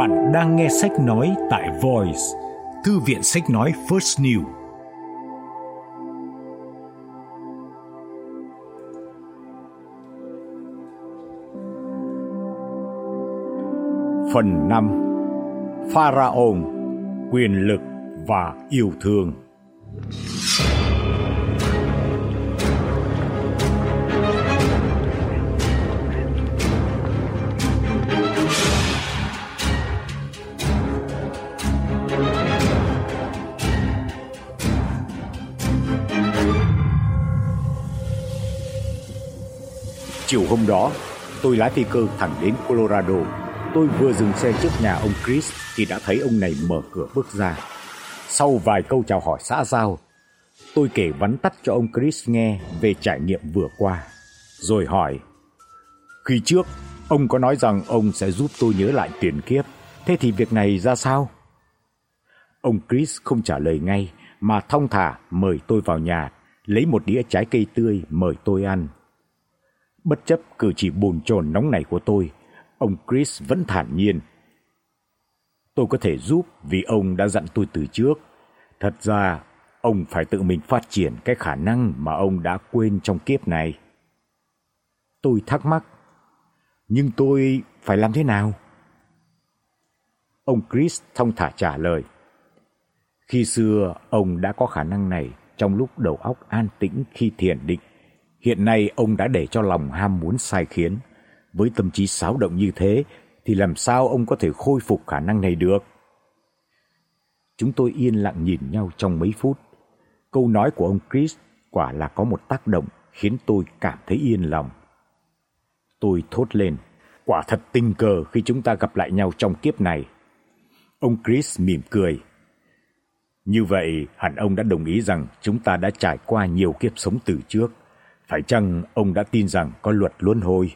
Bạn đang nghe sách nói tại Voice, thư viện sách nói First New. Phần 5 Pharaoh, quyền lực và yêu thương hôm đó, tôi lái phi cơ thẳng đến Colorado. Tôi vừa dừng xe trước nhà ông Chris thì đã thấy ông này mở cửa bước ra. Sau vài câu chào hỏi xã giao, tôi kể vắn tắt cho ông Chris nghe về trải nghiệm vừa qua, rồi hỏi: "Khi trước, ông có nói rằng ông sẽ giúp tôi nhớ lại tiền kiếp, thế thì việc này ra sao?" Ông Chris không trả lời ngay mà thong thả mời tôi vào nhà, lấy một đĩa trái cây tươi mời tôi ăn. Bất chấp cử chỉ bồn chồn nóng nảy của tôi, ông Chris vẫn thản nhiên. Tôi có thể giúp vì ông đã dặn tôi từ trước. Thật ra, ông phải tự mình phát triển cái khả năng mà ông đã quên trong kiếp này. Tôi thắc mắc, nhưng tôi phải làm thế nào? Ông Chris thông thả trả lời. Khi xưa, ông đã có khả năng này trong lúc đầu óc an tĩnh khi thiền định. Hiện nay ông đã để cho lòng ham muốn sai khiến. Với tâm trí xáo động như thế thì làm sao ông có thể khôi phục khả năng này được? Chúng tôi yên lặng nhìn nhau trong mấy phút. Câu nói của ông Chris quả là có một tác động khiến tôi cảm thấy yên lòng. Tôi thốt lên, quả thật tình cờ khi chúng ta gặp lại nhau trong kiếp này. Ông Chris mỉm cười. Như vậy, hẳn ông đã đồng ý rằng chúng ta đã trải qua nhiều kiếp sống từ trước. Phải chăng ông đã tin rằng có luật luân hồi?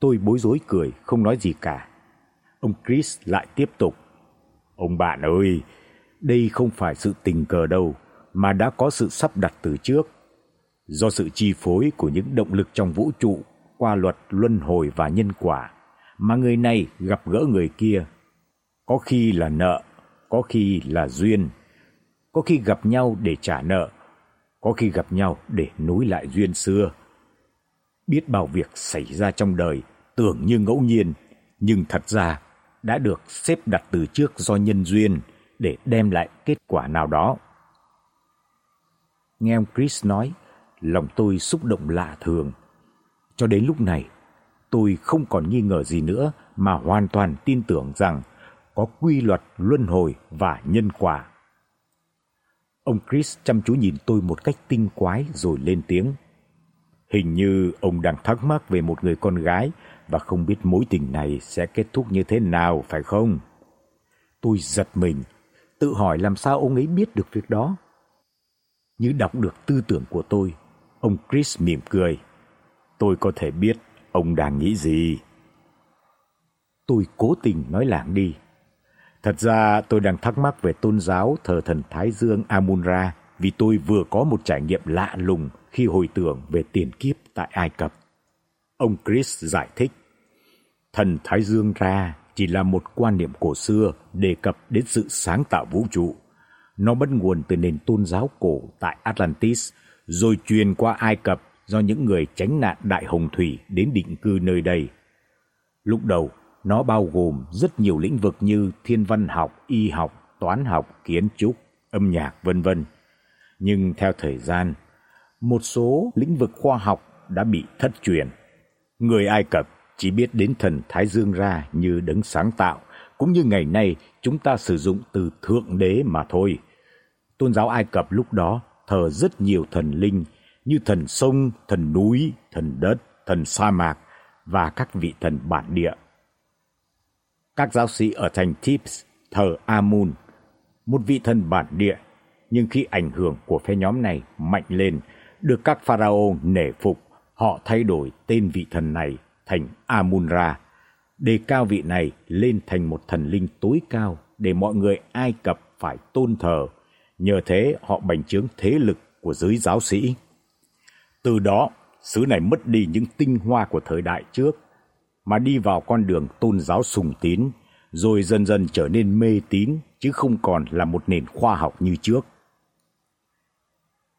Tôi bối rối cười, không nói gì cả. Ông Chris lại tiếp tục. Ông bạn ơi, đây không phải sự tình cờ đâu, mà đã có sự sắp đặt từ trước. Do sự chi phối của những động lực trong vũ trụ qua luật luân hồi và nhân quả, mà người này gặp gỡ người kia. Có khi là nợ, có khi là duyên, có khi gặp nhau để trả nợ, có khi gặp nhau để nối lại duyên xưa. Biết bao việc xảy ra trong đời tưởng như ngẫu nhiên, nhưng thật ra đã được xếp đặt từ trước do nhân duyên để đem lại kết quả nào đó. Nghe ông Chris nói, lòng tôi xúc động lạ thường. Cho đến lúc này, tôi không còn nghi ngờ gì nữa mà hoàn toàn tin tưởng rằng có quy luật luân hồi và nhân quả. Ông Chris chăm chú nhìn tôi một cách tinh quái rồi lên tiếng. Hình như ông đang thắc mắc về một người con gái và không biết mối tình này sẽ kết thúc như thế nào phải không? Tôi giật mình, tự hỏi làm sao ông ấy biết được việc đó. Như đọc được tư tưởng của tôi, ông Chris mỉm cười. Tôi có thể biết ông đang nghĩ gì. Tôi cố tình nói lảng đi. Thật ra tôi đang thắc mắc về tôn giáo thờ thần Thái Dương Amun-Ra vì tôi vừa có một trải nghiệm lạ lùng khi hồi tưởng về tiền kiếp tại Ai Cập. Ông Chris giải thích, thần Thái Dương Ra chỉ là một quan niệm cổ xưa đề cập đến sự sáng tạo vũ trụ. Nó bắt nguồn từ nền tôn giáo cổ tại Atlantis, rồi truyền qua Ai Cập do những người tránh nạn đại hồng thủy đến định cư nơi đây. Lúc đầu, nó bao gồm rất nhiều lĩnh vực như thiên văn học, y học, toán học, kiến trúc, âm nhạc vân vân. Nhưng theo thời gian, một số lĩnh vực khoa học đã bị thất truyền. Người Ai Cập chỉ biết đến thần Thái Dương ra như đấng sáng tạo, cũng như ngày nay chúng ta sử dụng từ thượng đế mà thôi. Tôn giáo Ai Cập lúc đó thờ rất nhiều thần linh như thần sông, thần núi, thần đất, thần sa mạc và các vị thần bản địa. Các giáo sĩ ở thành Thebes thờ Amun, một vị thần bản địa, nhưng khi ảnh hưởng của phe nhóm này mạnh lên, được các pharaoh nể phục, họ thay đổi tên vị thần này thành Amun-Ra, đề cao vị này lên thành một thần linh tối cao để mọi người Ai Cập phải tôn thờ. Nhờ thế họ bành trướng thế lực của giới giáo sĩ. Từ đó, xứ này mất đi những tinh hoa của thời đại trước mà đi vào con đường tôn giáo sùng tín, rồi dần dần trở nên mê tín chứ không còn là một nền khoa học như trước.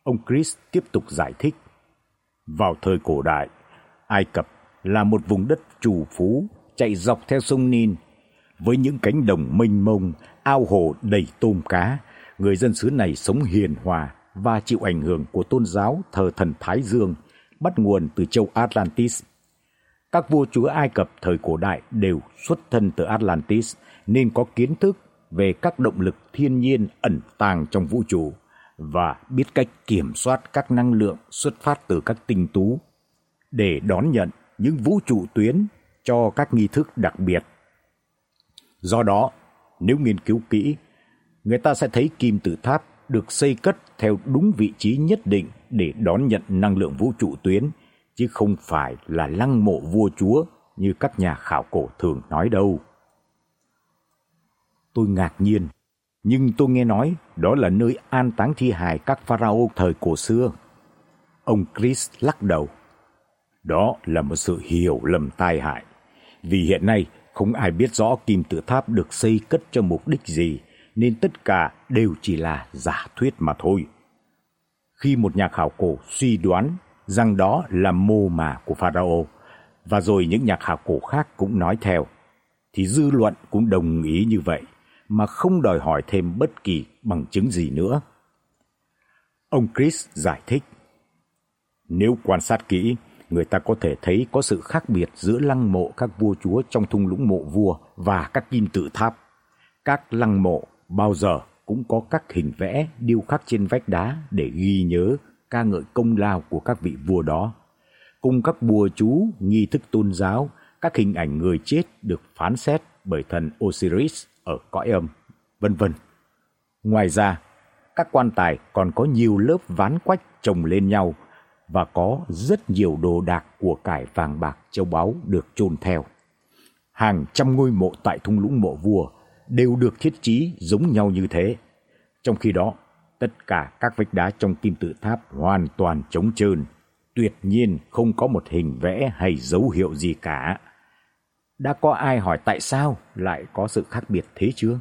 Ông Chris tiếp tục giải thích. Vào thời cổ đại, Ai Cập là một vùng đất trù phú chạy dọc theo sông Nin với những cánh đồng mênh mông, ao hồ đầy tôm cá. Người dân xứ này sống hiền hòa và chịu ảnh hưởng của tôn giáo thờ thần Thái Dương bắt nguồn từ châu Atlantis. Các vua chúa Ai Cập thời cổ đại đều xuất thân từ Atlantis nên có kiến thức về các động lực thiên nhiên ẩn tàng trong vũ trụ và biết cách kiểm soát các năng lượng xuất phát từ các tinh tú để đón nhận những vũ trụ tuyến cho các nghi thức đặc biệt. Do đó, nếu nghiên cứu kỹ, người ta sẽ thấy kim tự tháp được xây cất theo đúng vị trí nhất định để đón nhận năng lượng vũ trụ tuyến, chứ không phải là lăng mộ vua chúa như các nhà khảo cổ thường nói đâu. Tôi ngạc nhiên, nhưng tôi nghe nói đó là nơi an táng thi hài các pharaoh thời cổ xưa. Ông Chris lắc đầu. Đó là một sự hiểu lầm tai hại, vì hiện nay không ai biết rõ kim tự tháp được xây cất cho mục đích gì, nên tất cả đều chỉ là giả thuyết mà thôi. Khi một nhà khảo cổ suy đoán rằng đó là mô mà của pharaoh và rồi những nhà khảo cổ khác cũng nói theo thì dư luận cũng đồng ý như vậy mà không đòi hỏi thêm bất kỳ bằng chứng gì nữa. Ông Chris giải thích: Nếu quan sát kỹ, người ta có thể thấy có sự khác biệt giữa lăng mộ các vua chúa trong thung lũng mộ vua và các kim tự tháp. Các lăng mộ bao giờ cũng có các hình vẽ điêu khắc trên vách đá để ghi nhớ ca ngợi công lao của các vị vua đó. Cùng các bùa chú, nghi thức tôn giáo, các hình ảnh người chết được phán xét bởi thần Osiris ở cõi âm, vân vân. Ngoài ra, các quan tài còn có nhiều lớp ván quách chồng lên nhau và có rất nhiều đồ đạc của cải vàng bạc châu báu được chôn theo. Hàng trăm ngôi mộ tại thung lũng mộ vua đều được thiết trí giống nhau như thế. Trong khi đó, tất cả các vách đá trong kim tự tháp hoàn toàn trống trơn, tuyệt nhiên không có một hình vẽ hay dấu hiệu gì cả. Đã có ai hỏi tại sao lại có sự khác biệt thế chưa?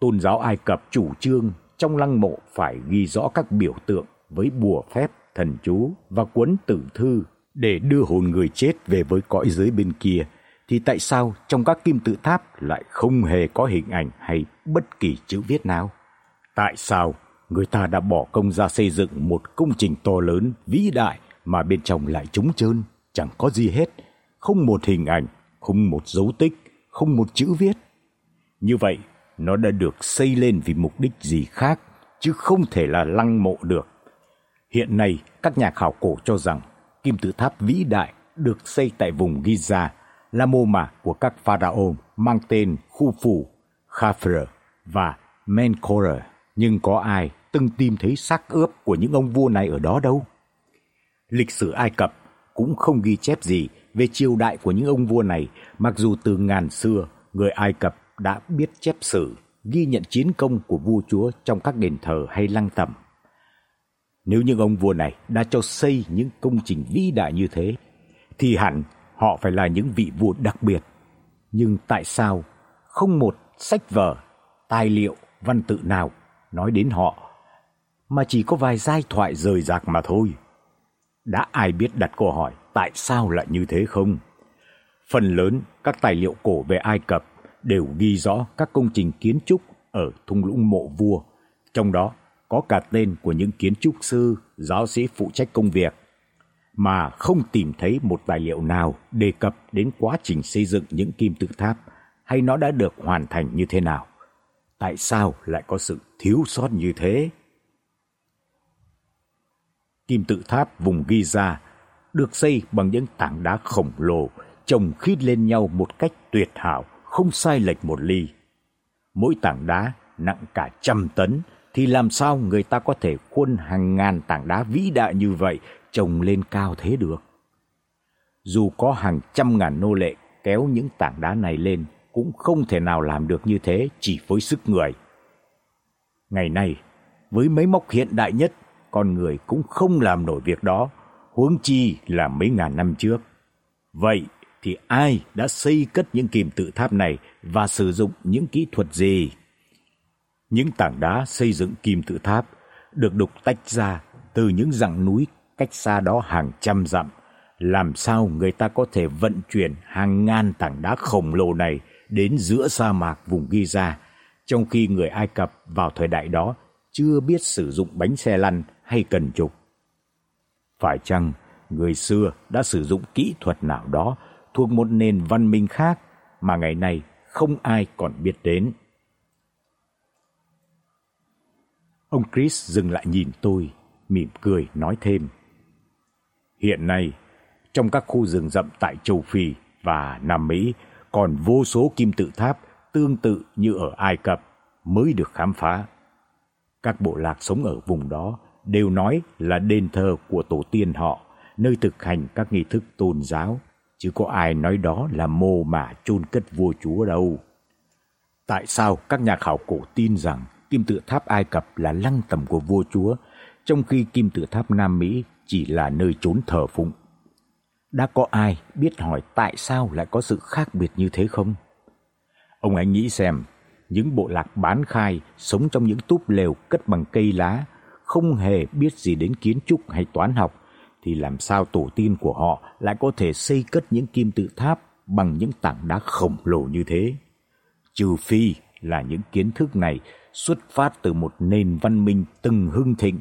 Tôn giáo Ai Cập chủ trương trong lăng mộ phải ghi rõ các biểu tượng với bùa phép, thần chú và cuốn tử thư để đưa hồn người chết về với cõi giới bên kia thì tại sao trong các kim tự tháp lại không hề có hình ảnh hay bất kỳ chữ viết nào? Tại sao người ta đã bỏ công ra xây dựng một công trình to lớn, vĩ đại mà bên trong lại trống trơn, chẳng có gì hết, không một hình ảnh, không một dấu tích, không một chữ viết. Như vậy, nó đã được xây lên vì mục đích gì khác, chứ không thể là lăng mộ được. Hiện nay, các nhà khảo cổ cho rằng kim tự tháp vĩ đại được xây tại vùng Giza là mô mả của các pharaoh mang tên Khufu, Khafre và Menkaure, nhưng có ai từng tìm thấy xác ướp của những ông vua này ở đó đâu? Lịch sử Ai Cập cũng không ghi chép gì về triều đại của những ông vua này, mặc dù từ ngàn xưa người Ai Cập đã biết chép sử, ghi nhận chiến công của vua chúa trong các đền thờ hay lăng tẩm. Nếu những ông vua này đã cho xây những công trình vĩ đại như thế, thì hẳn họ phải là những vị vua đặc biệt. Nhưng tại sao không một sách vở, tài liệu, văn tự nào nói đến họ mà chỉ có vài giai thoại rời rạc mà thôi? Đã ai biết đặt câu hỏi tại sao lại như thế không? Phần lớn các tài liệu cổ về Ai Cập đều ghi rõ các công trình kiến trúc ở thung lũng mộ vua, trong đó có cả tên của những kiến trúc sư, giáo sĩ phụ trách công việc mà không tìm thấy một tài liệu nào đề cập đến quá trình xây dựng những kim tự tháp hay nó đã được hoàn thành như thế nào. Tại sao lại có sự thiếu sót như thế? Kim tự tháp vùng Giza được xây bằng những tảng đá khổng lồ chồng khít lên nhau một cách tuyệt hảo, không sai lệch một ly. Mỗi tảng đá nặng cả trăm tấn thì làm sao người ta có thể khuôn hàng ngàn tảng đá vĩ đại như vậy chồng lên cao thế được? Dù có hàng trăm ngàn nô lệ kéo những tảng đá này lên cũng không thể nào làm được như thế chỉ với sức người. Ngày nay, với máy móc hiện đại nhất, con người cũng không làm nổi việc đó, huống chi là mấy ngàn năm trước. Vậy thì ai đã xây cất những kim tự tháp này và sử dụng những kỹ thuật gì? Những tảng đá xây dựng kim tự tháp được đục tách ra từ những rặng núi cách xa đó hàng trăm dặm. Làm sao người ta có thể vận chuyển hàng ngàn tảng đá khổng lồ này đến giữa sa mạc vùng Giza, trong khi người Ai Cập vào thời đại đó chưa biết sử dụng bánh xe lăn hay cần trục. Phải chăng người xưa đã sử dụng kỹ thuật nào đó thuộc một nền văn minh khác mà ngày nay không ai còn biết đến? Ông Chris dừng lại nhìn tôi, mỉm cười nói thêm. Hiện nay, trong các khu rừng rậm tại châu Phi và Nam Mỹ còn vô số kim tự tháp tương tự như ở Ai Cập mới được khám phá. Các bộ lạc sống ở vùng đó đều nói là đền thờ của tổ tiên họ, nơi thực hành các nghi thức tôn giáo, chứ có ai nói đó là mồ mả chôn cất vua chúa đâu. Tại sao các nhà khảo cổ tin rằng kim tự tháp Ai Cập là lăng tẩm của vua chúa, trong khi kim tự tháp Nam Mỹ chỉ là nơi trốn thờ phụng? Đã có ai biết hỏi tại sao lại có sự khác biệt như thế không? Ông ấy nghĩ xem, những bộ lạc bán khai sống trong những túp lều cất bằng cây lá, không hề biết gì đến kiến trúc hay toán học thì làm sao tổ tiên của họ lại có thể xây cất những kim tự tháp bằng những tảng đá khổng lồ như thế? Trừ phi là những kiến thức này xuất phát từ một nền văn minh từng hưng thịnh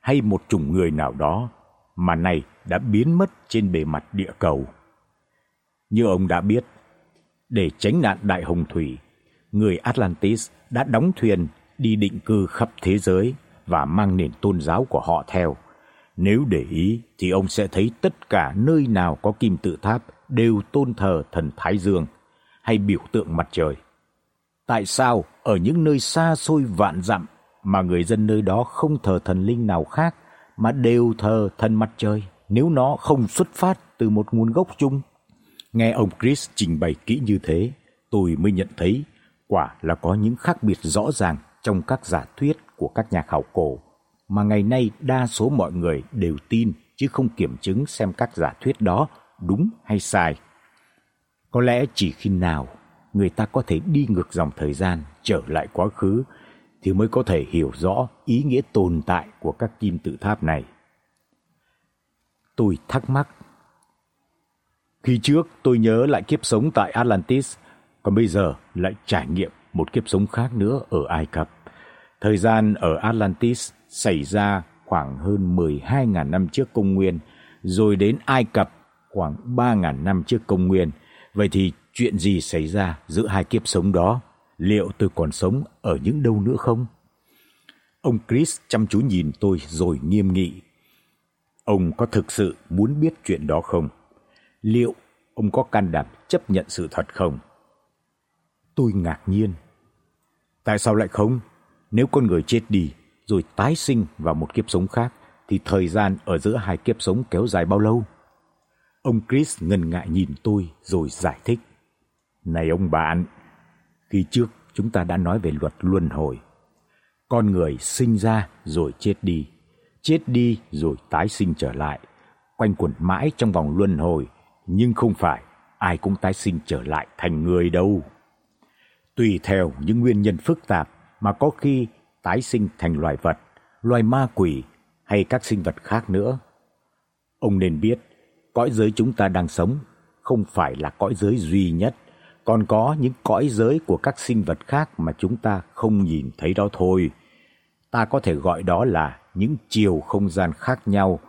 hay một chủng người nào đó mà nay đã biến mất trên bề mặt địa cầu. Như ông đã biết, để tránh nạn đại hồng thủy, người Atlantis đã đóng thuyền đi định cư khắp thế giới và mang nền tôn giáo của họ theo. Nếu để ý thì ông sẽ thấy tất cả nơi nào có kim tự tháp đều tôn thờ thần Thái Dương hay biểu tượng mặt trời. Tại sao ở những nơi xa xôi vạn dặm mà người dân nơi đó không thờ thần linh nào khác mà đều thờ thần mặt trời nếu nó không xuất phát từ một nguồn gốc chung? Nghe ông Chris trình bày kỹ như thế, tôi mới nhận thấy quả là có những khác biệt rõ ràng trong các giả thuyết của các nhà khảo cổ mà ngày nay đa số mọi người đều tin chứ không kiểm chứng xem các giả thuyết đó đúng hay sai. Có lẽ chỉ khi nào người ta có thể đi ngược dòng thời gian trở lại quá khứ thì mới có thể hiểu rõ ý nghĩa tồn tại của các kim tự tháp này. Tôi thắc mắc. Khi trước tôi nhớ lại kiếp sống tại Atlantis, còn bây giờ lại trải nghiệm một kiếp sống khác nữa ở Ai Cập. Thời gian ở Atlantis xảy ra khoảng hơn 12.000 năm trước công nguyên, rồi đến Ai Cập khoảng 3.000 năm trước công nguyên. Vậy thì chuyện gì xảy ra giữa hai kiếp sống đó? Liệu tôi còn sống ở những đâu nữa không? Ông Chris chăm chú nhìn tôi rồi nghiêm nghị. Ông có thực sự muốn biết chuyện đó không? Liệu ông có can đảm chấp nhận sự thật không? Tôi ngạc nhiên. Tại sao lại không? Nếu con người chết đi rồi tái sinh vào một kiếp sống khác thì thời gian ở giữa hai kiếp sống kéo dài bao lâu? Ông Chris ngần ngại nhìn tôi rồi giải thích. Này ông bạn, khi trước chúng ta đã nói về luật luân hồi. Con người sinh ra rồi chết đi, chết đi rồi tái sinh trở lại, quanh quẩn mãi trong vòng luân hồi, nhưng không phải ai cũng tái sinh trở lại thành người đâu. Tùy theo những nguyên nhân phức tạp mà có khi tái sinh thành loài vật, loài ma quỷ hay các sinh vật khác nữa. Ông nên biết, cõi giới chúng ta đang sống không phải là cõi giới duy nhất, còn có những cõi giới của các sinh vật khác mà chúng ta không nhìn thấy đó thôi. Ta có thể gọi đó là những chiều không gian khác nhau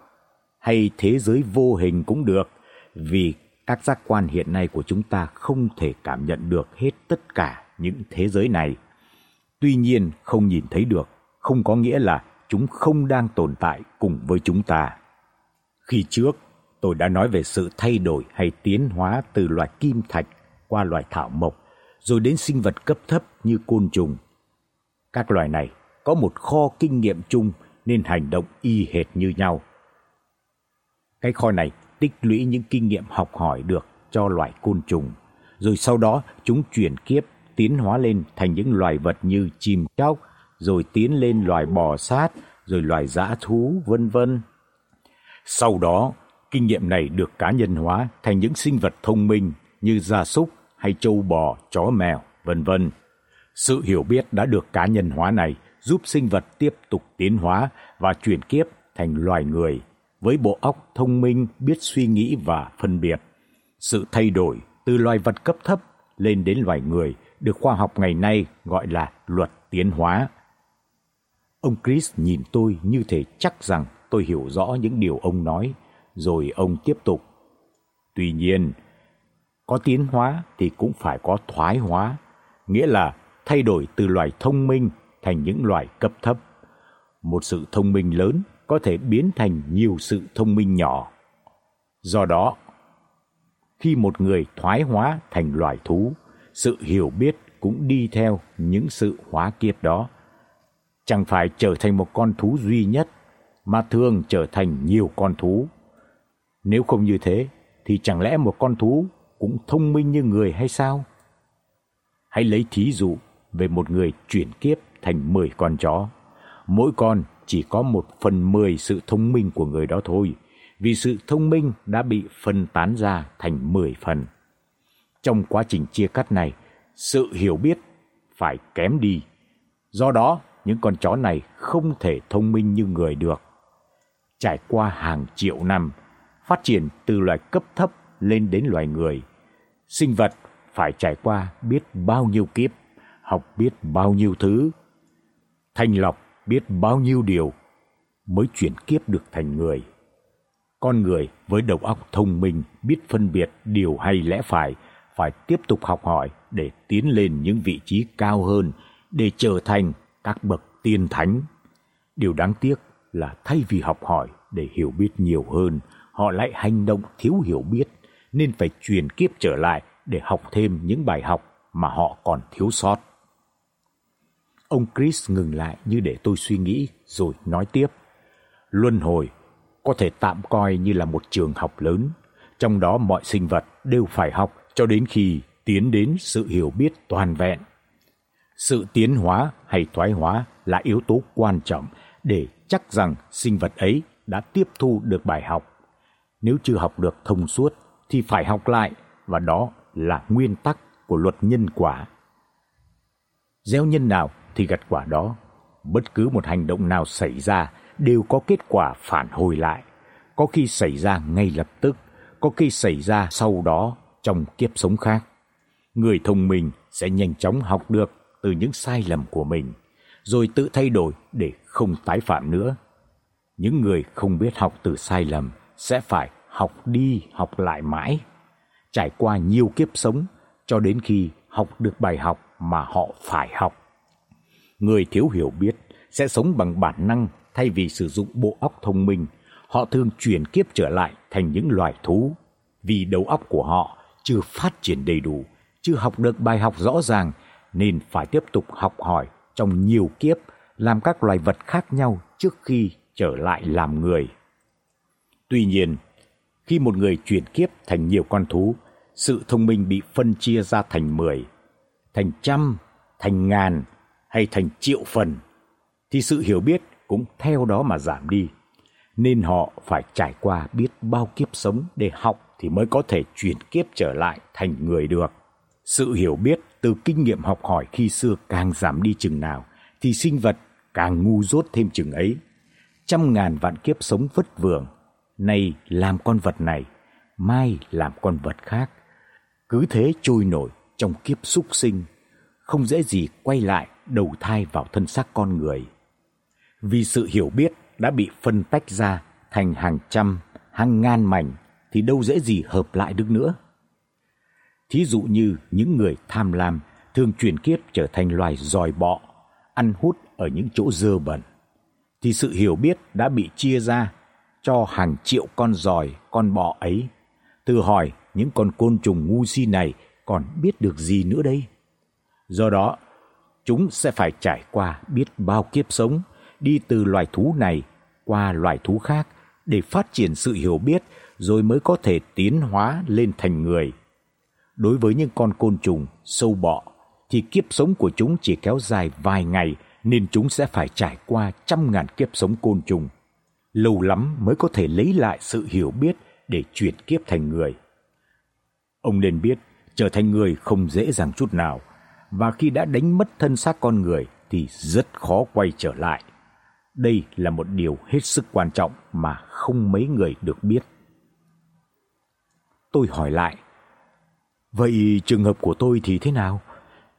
hay thế giới vô hình cũng được, vì các giác quan hiện nay của chúng ta không thể cảm nhận được hết tất cả những thế giới này. Tuy nhiên, không nhìn thấy được không có nghĩa là chúng không đang tồn tại cùng với chúng ta. Khi trước, tôi đã nói về sự thay đổi hay tiến hóa từ loài kim thạch qua loài thảo mộc, rồi đến sinh vật cấp thấp như côn trùng. Các loài này có một kho kinh nghiệm chung nên hành động y hệt như nhau. Cái kho này tích lũy những kinh nghiệm học hỏi được cho loài côn trùng, rồi sau đó chúng chuyển kiếp tiến hóa lên thành những loài vật như chim chóc, rồi tiến lên loài bò sát, rồi loài dã thú vân vân. Sau đó, Kinh nghiệm này được cá nhân hóa thành những sinh vật thông minh như gia súc hay trâu bò, chó mèo, vân vân. Sự hiểu biết đã được cá nhân hóa này giúp sinh vật tiếp tục tiến hóa và chuyển kiếp thành loài người với bộ óc thông minh biết suy nghĩ và phân biệt. Sự thay đổi từ loài vật cấp thấp lên đến loài người được khoa học ngày nay gọi là luật tiến hóa. Ông Chris nhìn tôi như thể chắc rằng tôi hiểu rõ những điều ông nói, rồi ông tiếp tục. Tuy nhiên, có tiến hóa thì cũng phải có thoái hóa, nghĩa là thay đổi từ loài thông minh thành những loài cấp thấp. Một sự thông minh lớn có thể biến thành nhiều sự thông minh nhỏ. Do đó, khi một người thoái hóa thành loài thú, sự hiểu biết cũng đi theo những sự hóa kiếp đó. Chẳng phải trở thành một con thú duy nhất, mà thường trở thành nhiều con thú. Nếu không như thế, thì chẳng lẽ một con thú cũng thông minh như người hay sao? Hãy lấy thí dụ về một người chuyển kiếp thành 10 con chó. Mỗi con chỉ có một phần mười sự thông minh của người đó thôi, vì sự thông minh đã bị phân tán ra thành 10 phần. Trong quá trình chia cắt này, sự hiểu biết phải kém đi. Do đó, những con chó này không thể thông minh như người được. Trải qua hàng triệu năm, phát triển từ loài cấp thấp lên đến loài người, sinh vật phải trải qua biết bao nhiêu kiếp, học biết bao nhiêu thứ, thành lọc biết bao nhiêu điều mới chuyển kiếp được thành người. Con người với đầu óc thông minh biết phân biệt điều hay lẽ phải, phải tiếp tục học hỏi để tiến lên những vị trí cao hơn, để trở thành các bậc tiên thánh. Điều đáng tiếc là thay vì học hỏi để hiểu biết nhiều hơn, họ lại hành động thiếu hiểu biết, nên phải truyền kiếp trở lại để học thêm những bài học mà họ còn thiếu sót. Ông Chris ngừng lại như để tôi suy nghĩ rồi nói tiếp. Luân hồi có thể tạm coi như là một trường học lớn, trong đó mọi sinh vật đều phải học cho đến khi tiến đến sự hiểu biết toàn vẹn. Sự tiến hóa hay thoái hóa là yếu tố quan trọng để chắc rằng sinh vật ấy đã tiếp thu được bài học. Nếu chưa học được thông suốt thì phải học lại và đó là nguyên tắc của luật nhân quả. Gieo nhân nào thì gặt quả đó. Bất cứ một hành động nào xảy ra đều có kết quả phản hồi lại, có khi xảy ra ngay lập tức, có khi xảy ra sau đó trong kiếp sống khác. Người thông minh sẽ nhanh chóng học được từ những sai lầm của mình, rồi tự thay đổi để không tái phạm nữa. Những người không biết học từ sai lầm sẽ phải học đi học lại mãi, trải qua nhiều kiếp sống cho đến khi học được bài học mà họ phải học. Người thiếu hiểu biết sẽ sống bằng bản năng thay vì sử dụng bộ óc thông minh. Họ thường chuyển kiếp trở lại thành những loài thú vì đầu óc của họ chưa phát triển đầy đủ, chưa học được bài học rõ ràng nên phải tiếp tục học hỏi trong nhiều kiếp làm các loài vật khác nhau trước khi trở lại làm người. Tuy nhiên, khi một người chuyển kiếp thành nhiều con thú, sự thông minh bị phân chia ra thành mười, thành trăm, thành ngàn hay thành triệu phần thì sự hiểu biết cũng theo đó mà giảm đi. Nên họ phải trải qua biết bao kiếp sống để học thì mới có thể chuyển kiếp trở lại thành người được. Sự hiểu biết từ kinh nghiệm học hỏi khi xưa càng giảm đi chừng nào thì sinh vật càng ngu dốt thêm chừng ấy. Trăm ngàn vạn kiếp sống vất vưởng, nay làm con vật này, mai làm con vật khác. Cứ thế trôi nổi trong kiếp súc sinh, không dễ gì quay lại đầu thai vào thân xác con người. Vì sự hiểu biết đã bị phân tách ra thành hàng trăm, hàng ngàn mảnh thì đâu dễ gì hợp lại được nữa. Thí dụ như những người tham lam thường chuyển kiếp trở thành loài giòi bọ, ăn hút ở những chỗ dơ bẩn, thì sự hiểu biết đã bị chia ra cho hàng triệu con giòi, con bọ ấy. Tự hỏi những con côn trùng ngu si này còn biết được gì nữa đây? Do đó, chúng sẽ phải trải qua biết bao kiếp sống, đi từ loài thú này qua loài thú khác để phát triển sự hiểu biết rồi mới có thể tiến hóa lên thành người. Đối với những con côn trùng, sâu bọ thì kiếp sống của chúng chỉ kéo dài vài ngày nên chúng sẽ phải trải qua trăm ngàn kiếp sống côn trùng. Lâu lắm mới có thể lấy lại sự hiểu biết để chuyển kiếp thành người. Ông nên biết, trở thành người không dễ dàng chút nào, và khi đã đánh mất thân xác con người thì rất khó quay trở lại. Đây là một điều hết sức quan trọng mà không mấy người được biết. Tôi hỏi lại, vậy trường hợp của tôi thì thế nào?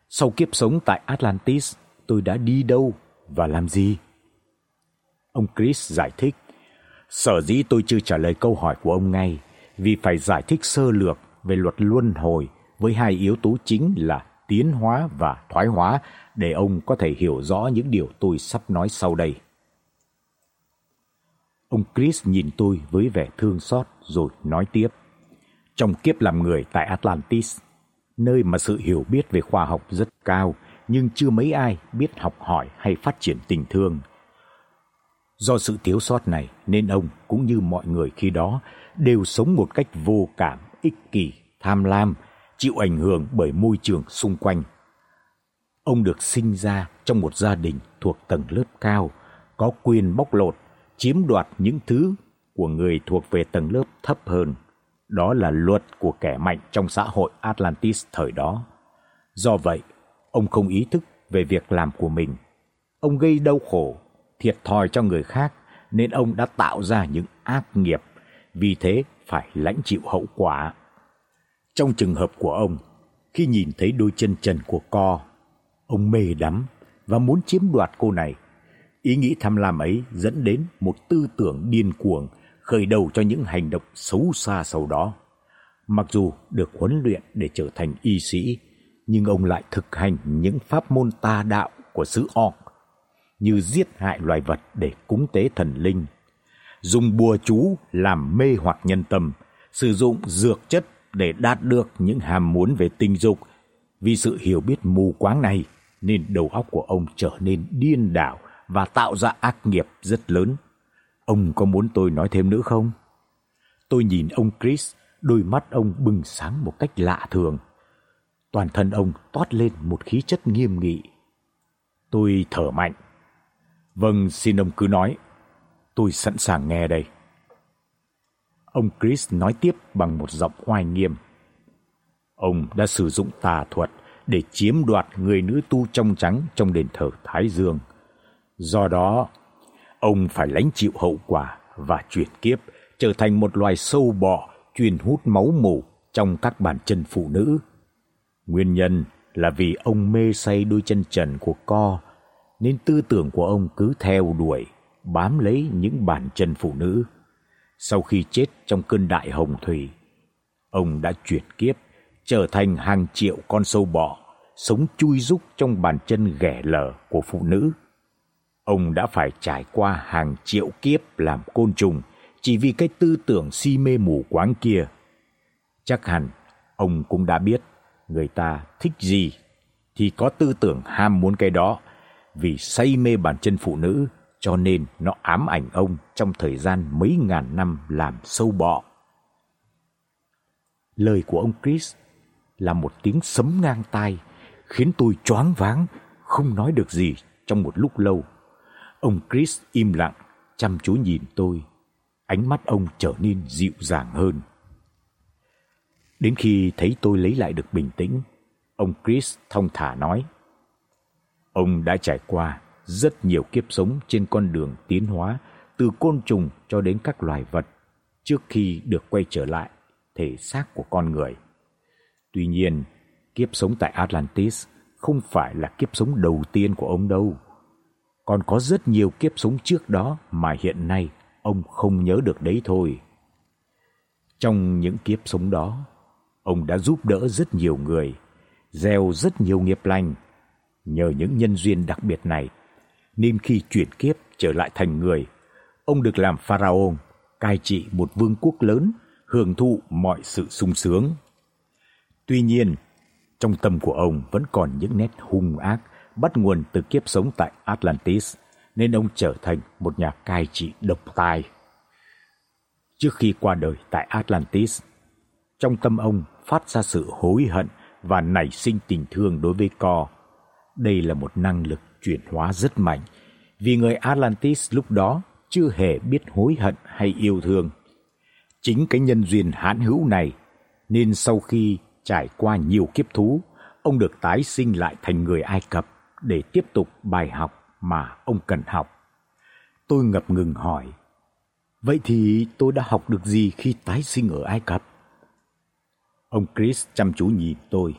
Sau kiếp sống tại Atlantis, tôi đã đi đâu và làm gì? Ông Chris giải thích, sở dĩ tôi chưa trả lời câu hỏi của ông ngay vì phải giải thích sơ lược về luật luân hồi với hai yếu tố chính là tiến hóa và thoái hóa để ông có thể hiểu rõ những điều tôi sắp nói sau đây. Ông Chris nhìn tôi với vẻ thương xót rồi nói tiếp. Trong kiếp làm người tại Atlantis, nơi mà sự hiểu biết về khoa học rất cao, nhưng chưa mấy ai biết học hỏi hay phát triển tình thương. Do sự thiếu sót này nên ông cũng như mọi người khi đó đều sống một cách vô cảm, ích kỷ, tham lam, chịu ảnh hưởng bởi môi trường xung quanh. Ông được sinh ra trong một gia đình thuộc tầng lớp cao, có quyền bóc lột, chiếm đoạt những thứ của người thuộc về tầng lớp thấp hơn. Đó là luật của kẻ mạnh trong xã hội Atlantis thời đó. Do vậy, ông không ý thức về việc làm của mình. Ông gây đau khổ, thiệt thòi cho người khác nên ông đã tạo ra những ác nghiệp, vì thế phải lãnh chịu hậu quả. Trong trường hợp của ông, khi nhìn thấy đôi chân trần của co, ông mê đắm và muốn chiếm đoạt cô này. Ý nghĩ tham lam ấy dẫn đến một tư tưởng điên cuồng khởi đầu cho những hành động xấu xa sau đó. Mặc dù được huấn luyện để trở thành y sĩ, nhưng ông lại thực hành những pháp môn tà đạo của xứ Orc, như giết hại loài vật để cúng tế thần linh, dùng bùa chú làm mê hoặc nhân tâm, sử dụng dược chất để đạt được những ham muốn về tình dục. Vì sự hiểu biết mù quáng này nên đầu óc của ông trở nên điên đảo và tạo ra ác nghiệp rất lớn. Ông có muốn tôi nói thêm nữa không? Tôi nhìn ông Chris, đôi mắt ông bừng sáng một cách lạ thường. Toàn thân ông toát lên một khí chất nghiêm nghị. Tôi thở mạnh. Vâng, xin ông cứ nói. Tôi sẵn sàng nghe đây. Ông Chris nói tiếp bằng một giọng oai nghiêm. Ông đã sử dụng tà thuật để chiếm đoạt người nữ tu trong trắng trong đền thờ Thái Dương. Do đó, ông phải lãnh chịu hậu quả và chuyển kiếp trở thành một loài sâu bọ chuyên hút máu mủ trong các bàn chân phụ nữ. Nguyên nhân là vì ông mê say đôi chân trần của co, nên tư tưởng của ông cứ theo đuổi, bám lấy những bàn chân phụ nữ. Sau khi chết trong cơn đại hồng thủy, ông đã chuyển kiếp trở thành hàng triệu con sâu bọ sống chui rúc trong bàn chân ghẻ lở của phụ nữ. Ông đã phải trải qua hàng triệu kiếp làm côn trùng chỉ vì cái tư tưởng si mê mù quáng kia. Chắc hẳn ông cũng đã biết người ta thích gì thì có tư tưởng ham muốn cái đó vì say mê bàn chân phụ nữ cho nên nó ám ảnh ông trong thời gian mấy ngàn năm làm sâu bọ. Lời của ông Chris là một tiếng sấm ngang tai, khiến tôi choáng váng, không nói được gì trong một lúc lâu. Ông Chris im lặng, chăm chú nhìn tôi, ánh mắt ông trở nên dịu dàng hơn. Đến khi thấy tôi lấy lại được bình tĩnh, ông Chris thông thả nói: "Ông đã trải qua rất nhiều kiếp sống trên con đường tiến hóa từ côn trùng cho đến các loài vật trước khi được quay trở lại thể xác của con người. Tuy nhiên, kiếp sống tại Atlantis không phải là kiếp sống đầu tiên của ông đâu. Còn có rất nhiều kiếp sống trước đó mà hiện nay ông không nhớ được đấy thôi. Trong những kiếp sống đó, ông đã giúp đỡ rất nhiều người, gieo rất nhiều nghiệp lành. Nhờ những nhân duyên đặc biệt này nên khi chuyển kiếp trở lại thành người, ông được làm pharaoh, cai trị một vương quốc lớn, hưởng thụ mọi sự sung sướng. Tuy nhiên, trong tâm của ông vẫn còn những nét hung ác bắt nguồn từ kiếp sống tại Atlantis, nên ông trở thành một nhà cai trị độc tài. Trước khi qua đời tại Atlantis, trong tâm ông phát ra sự hối hận và nảy sinh tình thương đối với Co. Đây là một năng lực chuyển hóa rất mạnh, vì người Atlantis lúc đó chưa hề biết hối hận hay yêu thương. Chính cái nhân duyên hãn hữu này nên sau khi trải qua nhiều kiếp thú, ông được tái sinh lại thành người Ai Cập để tiếp tục bài học mà ông cần học. Tôi ngập ngừng hỏi: "Vậy thì tôi đã học được gì khi tái sinh ở Ai Cập?" Ông Chris chăm chú nhìn tôi.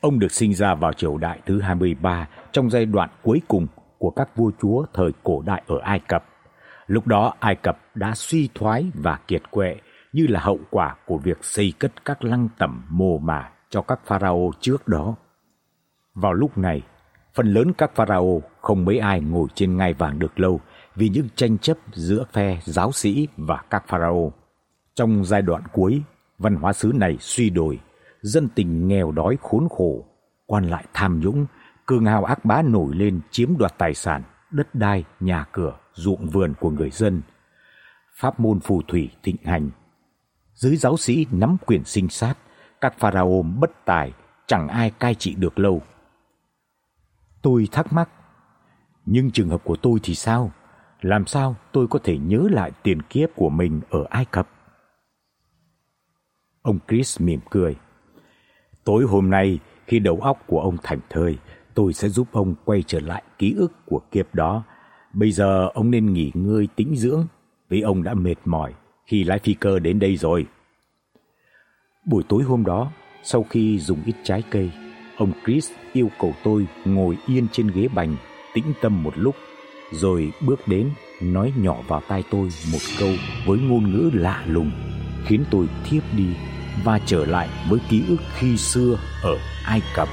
Ông được sinh ra vào triều đại thứ 23 trong giai đoạn cuối cùng của các vua chúa thời cổ đại ở Ai Cập. Lúc đó Ai Cập đã suy thoái và kiệt quệ như là hậu quả của việc xây cất các lăng tẩm mồ mả cho các pharaoh trước đó. Vào lúc này, phần lớn các pharaoh không mấy ai ngồi trên ngai vàng được lâu vì những tranh chấp giữa phe giáo sĩ và các pharaoh. Trong giai đoạn cuối, văn hóa xứ này suy đồi, dân tình nghèo đói khốn khổ, quan lại tham nhũng, cường hào ác bá nổi lên chiếm đoạt tài sản, đất đai, nhà cửa, ruộng vườn của người dân. Pháp môn phù thủy thịnh hành. Dưới giáo sĩ nắm quyền sinh sát, các pharaoh bất tài, chẳng ai cai trị được lâu. Tôi thắc mắc, nhưng trường hợp của tôi thì sao? Làm sao tôi có thể nhớ lại tiền kiếp của mình ở Ai Cập? Ông Chris mỉm cười. Tối hôm nay, khi đầu óc của ông thành thơi, tôi sẽ giúp ông quay trở lại ký ức của kiếp đó. Bây giờ ông nên nghỉ ngơi tĩnh dưỡng, vì ông đã mệt mỏi khi lái phi cơ đến đây rồi. Buổi tối hôm đó, sau khi dùng ít trái cây, ông Chris yêu cầu tôi ngồi yên trên ghế bành, tĩnh tâm một lúc, rồi bước đến nói nhỏ vào tai tôi một câu với ngôn ngữ lạ lùng, khiến tôi thiếp đi và trở lại với ký ức khi xưa ở Ai Cập.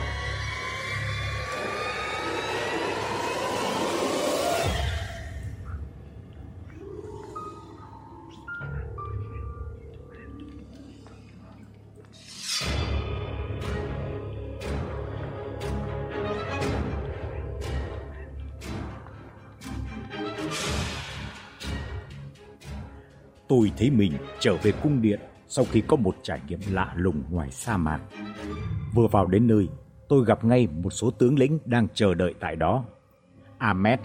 Thấy mình trở về cung điện sau khi có một trải nghiệm lạ lùng ngoài sa mạc. Vừa vào đến nơi, tôi gặp ngay một số tướng lĩnh đang chờ đợi tại đó. Ahmed,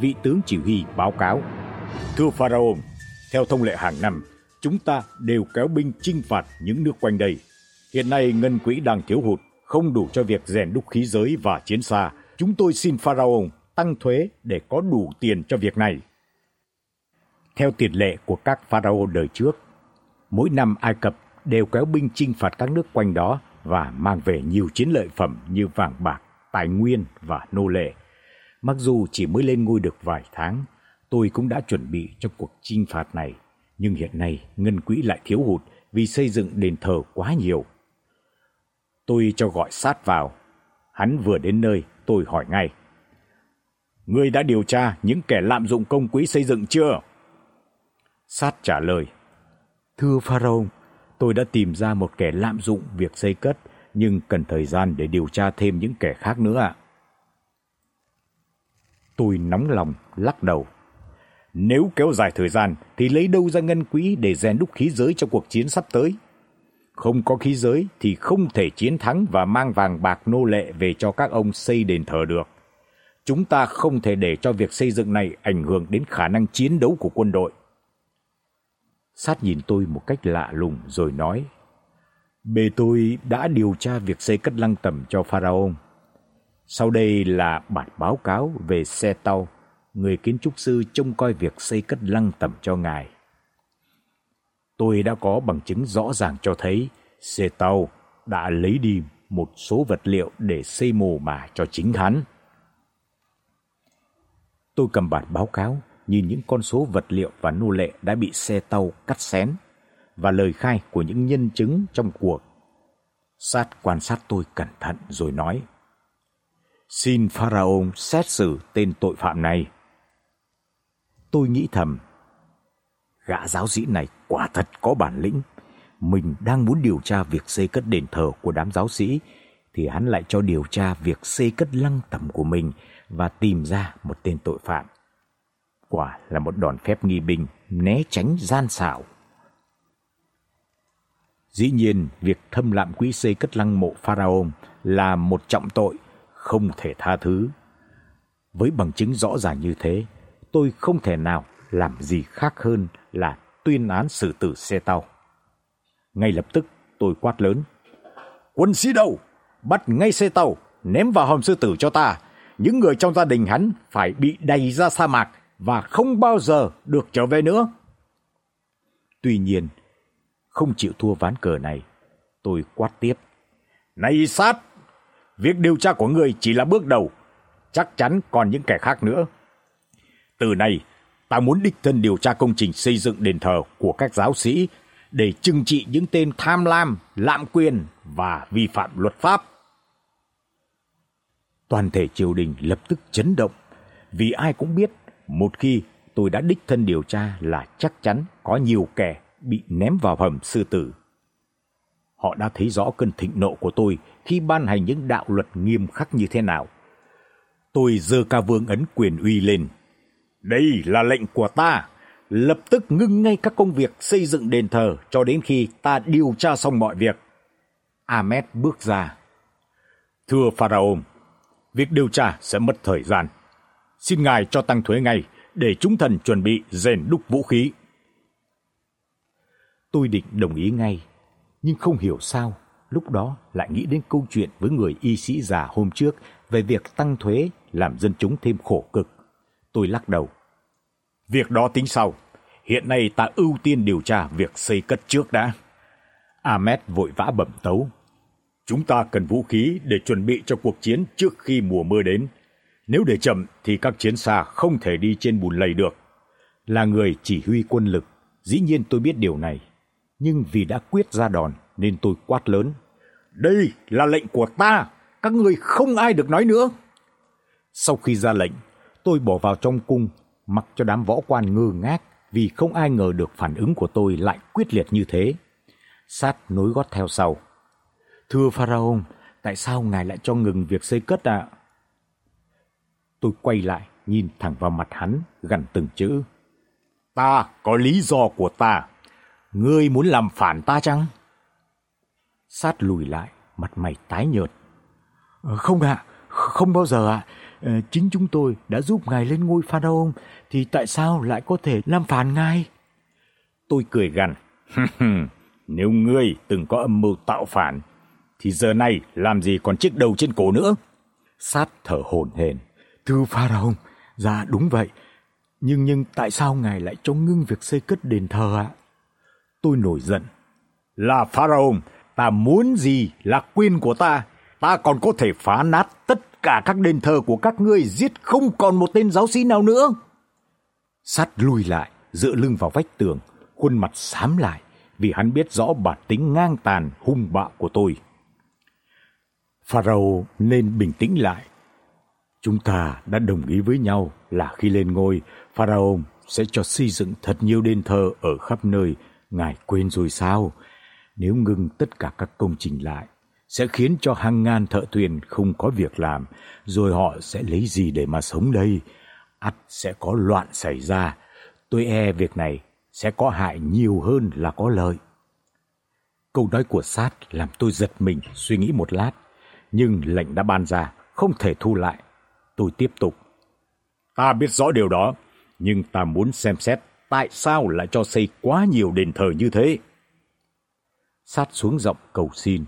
vị tướng chỉ huy báo cáo: "Thưa pharaoh, theo thông lệ hàng năm, chúng ta đều kéo binh chinh phạt những nước quanh đây. Hiện nay ngân quỹ đang thiếu hụt, không đủ cho việc rèn đúc khí giới và chiến xa. Chúng tôi xin pharaoh tăng thuế để có đủ tiền cho việc này." Theo tiền lệ của các pharaoh đời trước, mỗi năm Ai Cập đều kéo binh chinh phạt các nước quanh đó và mang về nhiều chiến lợi phẩm như vàng bạc, tài nguyên và nô lệ. Mặc dù chỉ mới lên ngôi được vài tháng, tôi cũng đã chuẩn bị cho cuộc chinh phạt này, nhưng hiện nay ngân quỹ lại thiếu hụt vì xây dựng đền thờ quá nhiều. Tôi cho gọi sát vào. Hắn vừa đến nơi, tôi hỏi ngay: "Ngươi đã điều tra những kẻ lạm dụng công quỹ xây dựng chưa?" Sát trả lời: "Thưa pharaoh, tôi đã tìm ra một kẻ lạm dụng việc xây cất, nhưng cần thời gian để điều tra thêm những kẻ khác nữa ạ." Tôi nóng lòng lắc đầu. Nếu kéo dài thời gian thì lấy đâu ra ngân quỹ để rèn đúc khí giới cho cuộc chiến sắp tới? Không có khí giới thì không thể chiến thắng và mang vàng bạc nô lệ về cho các ông xây đền thờ được. Chúng ta không thể để cho việc xây dựng này ảnh hưởng đến khả năng chiến đấu của quân đội. Sát nhìn tôi một cách lạ lùng rồi nói: "Bề tôi đã điều tra việc xây cất lăng tẩm cho pharaoh. Sau đây là bản báo cáo về xe tàu, người kiến trúc sư trông coi việc xây cất lăng tẩm cho ngài. Tôi đã có bằng chứng rõ ràng cho thấy xe tàu đã lấy đi một số vật liệu để xây mồ mả cho chính hắn. Tôi cầm bản báo cáo nhìn những con số vật liệu và nô lệ đã bị xe tàu cắt xén và lời khai của những nhân chứng trong cuộc. Sát quan sát tôi cẩn thận rồi nói: "Xin pharaoh xét xử tên tội phạm này." Tôi nghĩ thầm, gã giáo sĩ này quả thật có bản lĩnh. Mình đang muốn điều tra việc xây cất đền thờ của đám giáo sĩ thì hắn lại cho điều tra việc xây cất lăng tẩm của mình và tìm ra một tên tội phạm quả là một đòn phép nghi binh né tránh gian xảo. Dĩ nhiên, việc thâm lạm quỹ xây cất lăng mộ pharaoh là một trọng tội không thể tha thứ. Với bằng chứng rõ ràng như thế, tôi không thể nào làm gì khác hơn là tuyên án xử tử xe tàu. Ngay lập tức tôi quát lớn. Quân sĩ đâu? Bắt ngay xe tàu, ném vào hòm sư tử cho ta. Những người trong gia đình hắn phải bị đầy ra sa mạc và không bao giờ được trở về nữa. Tuy nhiên, không chịu thua ván cờ này, tôi quát tiếp. Này sát, việc điều tra của người chỉ là bước đầu, chắc chắn còn những kẻ khác nữa. Từ nay, ta muốn đích thân điều tra công trình xây dựng đền thờ của các giáo sĩ để trừng trị những tên tham lam, lạm quyền và vi phạm luật pháp. Toàn thể triều đình lập tức chấn động, vì ai cũng biết một khi tôi đã đích thân điều tra là chắc chắn có nhiều kẻ bị ném vào hầm sư tử. Họ đã thấy rõ cơn thịnh nộ của tôi khi ban hành những đạo luật nghiêm khắc như thế nào. Tôi giơ ca vương ấn quyền uy lên. Đây là lệnh của ta, lập tức ngưng ngay các công việc xây dựng đền thờ cho đến khi ta điều tra xong mọi việc. Ahmed bước ra. Thưa Pharaoh, việc điều tra sẽ mất thời gian. Xin ngài cho tăng thuế ngay để chúng thần chuẩn bị rèn đúc vũ khí. Tôi định đồng ý ngay, nhưng không hiểu sao lúc đó lại nghĩ đến câu chuyện với người y sĩ già hôm trước về việc tăng thuế làm dân chúng thêm khổ cực. Tôi lắc đầu. Việc đó tính sau. Hiện nay ta ưu tiên điều tra việc xây cất trước đã. Ahmed vội vã bẩm tấu. Chúng ta cần vũ khí để chuẩn bị cho cuộc chiến trước khi mùa mưa đến. Nếu để chậm thì các chiến xa không thể đi trên bùn lầy được. Là người chỉ huy quân lực, dĩ nhiên tôi biết điều này. Nhưng vì đã quyết ra đòn nên tôi quát lớn. Đây là lệnh của ta, các người không ai được nói nữa. Sau khi ra lệnh, tôi bỏ vào trong cung, mặc cho đám võ quan ngơ ngác vì không ai ngờ được phản ứng của tôi lại quyết liệt như thế. Sát nối gót theo sau. Thưa Pharaoh, tại sao ngài lại cho ngừng việc xây cất ạ? Tôi quay lại, nhìn thẳng vào mặt hắn, gằn từng chữ. Ta có lý do của ta. Ngươi muốn làm phản ta chăng? Sát lùi lại, mặt mày tái nhợt. Ờ, không ạ, không bao giờ ạ. Ờ, chính chúng tôi đã giúp ngài lên ngôi pharaoh thì tại sao lại có thể làm phản ngài? Tôi cười gằn. Nếu ngươi từng có âm mưu tạo phản thì giờ này làm gì còn chiếc đầu trên cổ nữa? Sát thở hổn hển. Thưa pharaoh, dạ đúng vậy. Nhưng nhưng tại sao ngài lại cho ngưng việc xây cất đền thờ ạ? Tôi nổi giận. Là pharaoh, ta muốn gì là quyền của ta. Ta còn có thể phá nát tất cả các đền thờ của các ngươi giết không còn một tên giáo sĩ nào nữa. Sát lùi lại, dựa lưng vào vách tường, khuôn mặt xám lại vì hắn biết rõ bản tính ngang tàn hung bạo của tôi. Pharaoh nên bình tĩnh lại. Chúng ta đã đồng ý với nhau là khi lên ngôi, Pharaoh sẽ cho xây dựng thật nhiều đền thờ ở khắp nơi. Ngài quên rồi sao? Nếu ngừng tất cả các công trình lại, sẽ khiến cho hàng ngàn thợ thuyền không có việc làm, rồi họ sẽ lấy gì để mà sống đây? ắt sẽ có loạn xảy ra. Tôi e việc này sẽ có hại nhiều hơn là có lợi. Câu nói của sát làm tôi giật mình suy nghĩ một lát, nhưng lệnh đã ban ra, không thể thu lại. Tôi tiếp tục. Ta biết rõ điều đó, nhưng ta muốn xem xét tại sao lại cho xây quá nhiều đền thờ như thế. Sát xuống giọng cầu xin.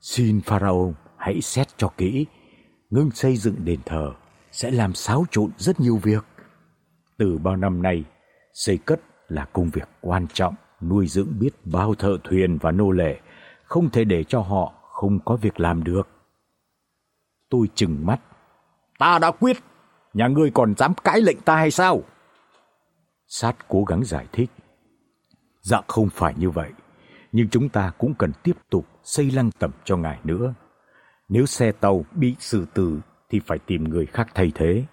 Xin Pharaoh hãy xét cho kỹ, ngưng xây dựng đền thờ sẽ làm xáo trộn rất nhiều việc. Từ bao năm nay, xây cất là công việc quan trọng, nuôi dưỡng biết bao thợ thuyền và nô lệ, không thể để cho họ không có việc làm được. Tôi chừng mắt. Ta đã quyết, nhà ngươi còn dám cãi lệnh ta hay sao? Sát cố gắng giải thích. Dạ không phải như vậy, nhưng chúng ta cũng cần tiếp tục xây lăng tẩm cho ngài nữa. Nếu xe tàu bị xử tử thì phải tìm người khác thay thế.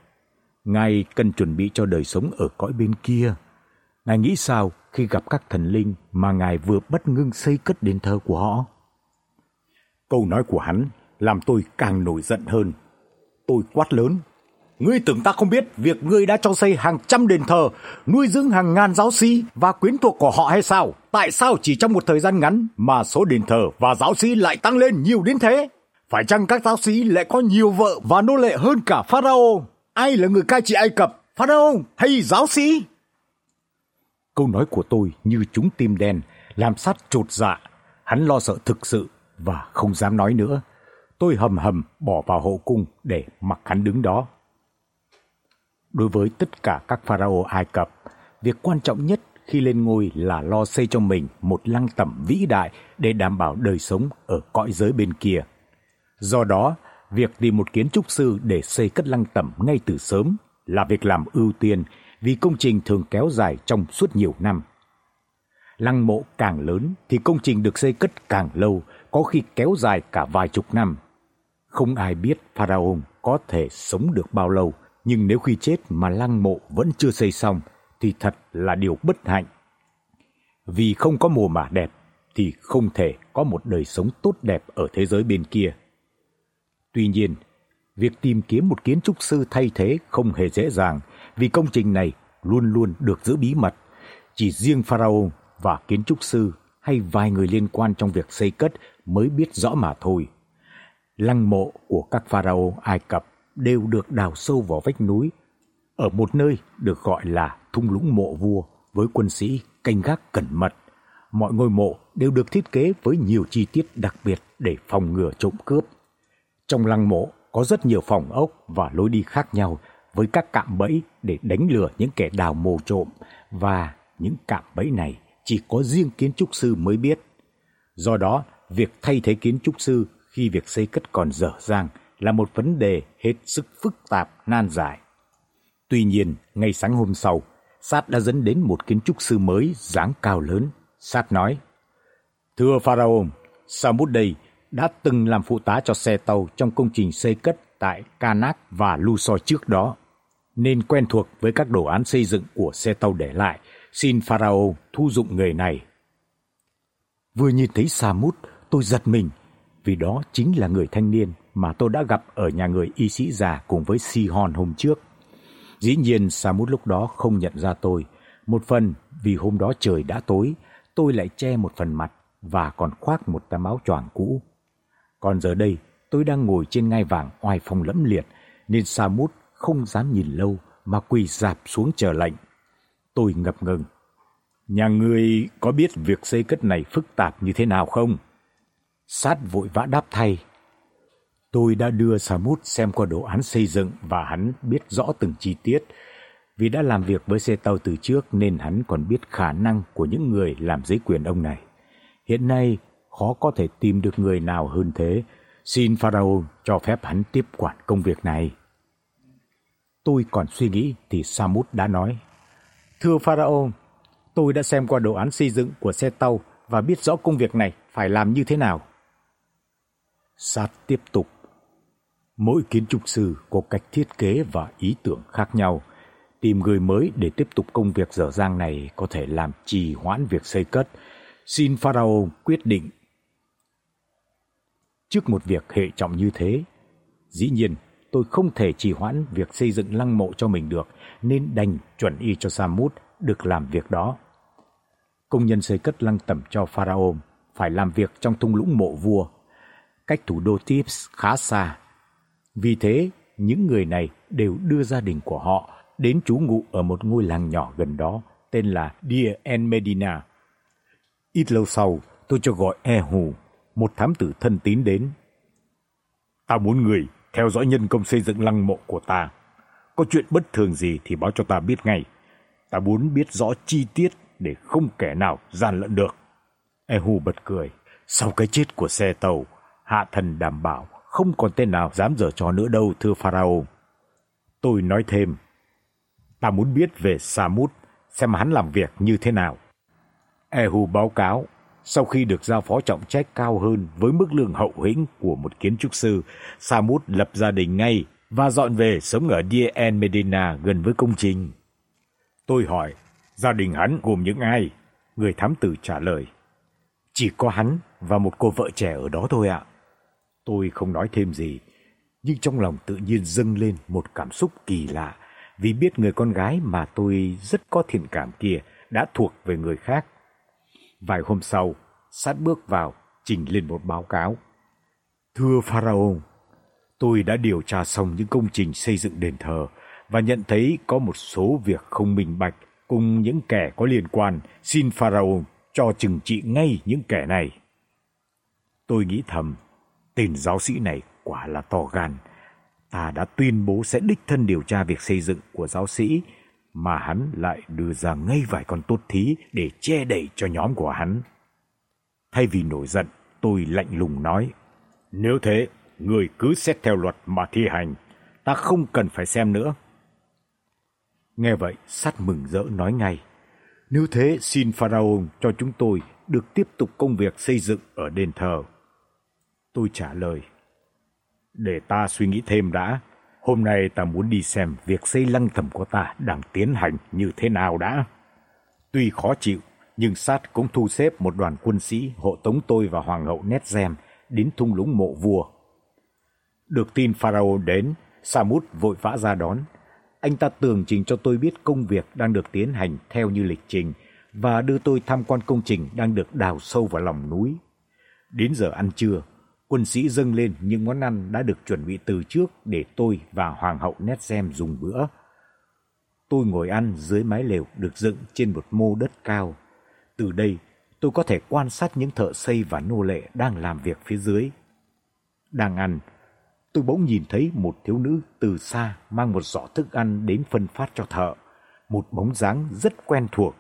Ngài cần chuẩn bị cho đời sống ở cõi bên kia. Ngài nghĩ sao khi gặp các thần linh mà Ngài vừa bất ngưng xây cất đền thờ của họ? Câu nói của hắn làm tôi càng nổi giận hơn. Tôi quát lớn. Ngươi tưởng ta không biết việc ngươi đã cho xây hàng trăm đền thờ, nuôi dưỡng hàng ngàn giáo sĩ và quyến thuộc của họ hay sao? Tại sao chỉ trong một thời gian ngắn mà số đền thờ và giáo sĩ lại tăng lên nhiều đến thế? Phải chăng các giáo sĩ lại có nhiều vợ và nô lệ hơn cả Pharaoh? Ai là người cai trị Ai Cập, Pharaoh hay giáo sĩ? Câu nói của tôi như trúng tim đen, làm sát trột dạ. Hắn lo sợ thực sự và không dám nói nữa. Tôi hầm hầm bỏ vào hậu cung để mặc hắn đứng đó. Đối với tất cả các pharaoh Ai Cập, việc quan trọng nhất khi lên ngôi là lo xây cho mình một lăng tẩm vĩ đại để đảm bảo đời sống ở cõi giới bên kia. Do đó, việc tìm một kiến trúc sư để xây cất lăng tẩm ngay từ sớm là việc làm ưu tiên vì công trình thường kéo dài trong suốt nhiều năm. Lăng mộ càng lớn thì công trình được xây cất càng lâu, có khi kéo dài cả vài chục năm. Không ai biết pharaoh có thể sống được bao lâu, nhưng nếu khi chết mà lăng mộ vẫn chưa xây xong thì thật là điều bất hạnh. Vì không có mùa mả đẹp thì không thể có một đời sống tốt đẹp ở thế giới bên kia. Tuy nhiên, việc tìm kiếm một kiến trúc sư thay thế không hề dễ dàng vì công trình này luôn luôn được giữ bí mật. Chỉ riêng Pharaoh và kiến trúc sư hay vài người liên quan trong việc xây cất mới biết rõ mà thôi. Lăng mộ của các pharaoh Ai Cập đều được đào sâu vào vách núi ở một nơi được gọi là thung lũng mộ vua với quân sĩ canh gác cẩn mật. Mọi ngôi mộ đều được thiết kế với nhiều chi tiết đặc biệt để phòng ngừa trộm cướp. Trong lăng mộ có rất nhiều phòng ốc và lối đi khác nhau với các cạm bẫy để đánh lừa những kẻ đào mộ trộm và những cạm bẫy này chỉ có riêng kiến trúc sư mới biết. Do đó, việc thay thế kiến trúc sư khi việc xây cất còn dở dang là một vấn đề hết sức phức tạp nan giải. Tuy nhiên, ngay sáng hôm sau, Sát đã dẫn đến một kiến trúc sư mới dáng cao lớn. Sát nói: "Thưa pharaoh, Samut đây đã từng làm phụ tá cho xe tàu trong công trình xây cất tại Karnak và Luxor trước đó, nên quen thuộc với các đồ án xây dựng của xe tàu để lại, xin pharaoh thu dụng người này." Vừa nhìn thấy Samut, tôi giật mình, vì đó chính là người thanh niên mà tôi đã gặp ở nhà người y sĩ già cùng với Si-hon hôm trước. Dĩ nhiên Samut lúc đó không nhận ra tôi, một phần vì hôm đó trời đã tối, tôi lại che một phần mặt và còn khoác một tấm áo choàng cũ. Còn giờ đây, tôi đang ngồi trên ngai vàng oai phong lẫm liệt, nên Samut không dám nhìn lâu mà quỳ rạp xuống chờ lệnh. Tôi ngập ngừng. Nhà ngươi có biết việc xây cất này phức tạp như thế nào không? Sát vội vã đáp thay. Tôi đã đưa Samut xem qua đồ án xây dựng và hắn biết rõ từng chi tiết. Vì đã làm việc với xe tàu từ trước nên hắn còn biết khả năng của những người làm giấy quyền ông này. Hiện nay khó có thể tìm được người nào hơn thế. Xin Pharaoh cho phép hắn tiếp quản công việc này. Tôi còn suy nghĩ thì Samut đã nói: "Thưa Pharaoh, tôi đã xem qua đồ án xây dựng của xe tàu và biết rõ công việc này phải làm như thế nào." Sát tiếp tục Mỗi kiến trúc sư có cách thiết kế và ý tưởng khác nhau. Tìm người mới để tiếp tục công việc dở dang này có thể làm trì hoãn việc xây cất. Xin Pharaoh quyết định. Trước một việc hệ trọng như thế, dĩ nhiên tôi không thể trì hoãn việc xây dựng lăng mộ cho mình được, nên đành chuẩn y cho Samut được làm việc đó. Công nhân xây cất lăng tẩm cho Pharaoh phải làm việc trong thung lũng mộ vua, cách thủ đô Thebes khá xa vì thế, những người này đều đưa gia đình của họ đến trú ngụ ở một ngôi làng nhỏ gần đó tên là Deir en Medina. Ít lâu sau, tôi cho gọi Ehu, một thám tử thân tín đến. Ta muốn người theo dõi nhân công xây dựng lăng mộ của ta. Có chuyện bất thường gì thì báo cho ta biết ngay. Ta muốn biết rõ chi tiết để không kẻ nào gian lận được. Ehu bật cười. Sau cái chết của xe tàu, hạ thần đảm bảo không còn tên nào dám giở trò nữa đâu thưa Pharaoh. Tôi nói thêm, ta muốn biết về Samut, xem hắn làm việc như thế nào. Ehu báo cáo, sau khi được giao phó trọng trách cao hơn với mức lương hậu hĩnh của một kiến trúc sư, Samut lập gia đình ngay và dọn về sống ở Dia en Medina gần với công trình. Tôi hỏi, gia đình hắn gồm những ai? Người thám tử trả lời, chỉ có hắn và một cô vợ trẻ ở đó thôi ạ. Tôi không nói thêm gì, nhưng trong lòng tự nhiên dâng lên một cảm xúc kỳ lạ vì biết người con gái mà tôi rất có thiện cảm kia đã thuộc về người khác. Vài hôm sau, sát bước vào, trình lên một báo cáo. Thưa Pharaoh, tôi đã điều tra xong những công trình xây dựng đền thờ và nhận thấy có một số việc không minh bạch cùng những kẻ có liên quan, xin Pharaoh cho trừng trị ngay những kẻ này. Tôi nghĩ thầm, tên giáo sĩ này quả là to gan. Ta đã tuyên bố sẽ đích thân điều tra việc xây dựng của giáo sĩ, mà hắn lại đưa ra ngay vài con tốt thí để che đậy cho nhóm của hắn. Thay vì nổi giận, tôi lạnh lùng nói, nếu thế, người cứ xét theo luật mà thi hành, ta không cần phải xem nữa. Nghe vậy, sát mừng rỡ nói ngay, nếu thế xin Pharaoh cho chúng tôi được tiếp tục công việc xây dựng ở đền thờ. Tôi trả lời, để ta suy nghĩ thêm đã. Hôm nay ta muốn đi xem việc xây lăng tẩm của ta đang tiến hành như thế nào đã. Tuy khó chịu, nhưng sát cũng thu xếp một đoàn quân sĩ hộ tống tôi và hoàng hậu Netzem đến thung lũng mộ vua. Được tin Pharaoh đến, Samut vội vã ra đón. Anh ta tường trình cho tôi biết công việc đang được tiến hành theo như lịch trình và đưa tôi tham quan công trình đang được đào sâu vào lòng núi. Đến giờ ăn trưa, quân sĩ dâng lên những món ăn đã được chuẩn bị từ trước để tôi và hoàng hậu Netzem dùng bữa. Tôi ngồi ăn dưới mái lều được dựng trên một mô đất cao. Từ đây, tôi có thể quan sát những thợ xây và nô lệ đang làm việc phía dưới. Đang ăn, tôi bỗng nhìn thấy một thiếu nữ từ xa mang một giỏ thức ăn đến phân phát cho thợ, một bóng dáng rất quen thuộc.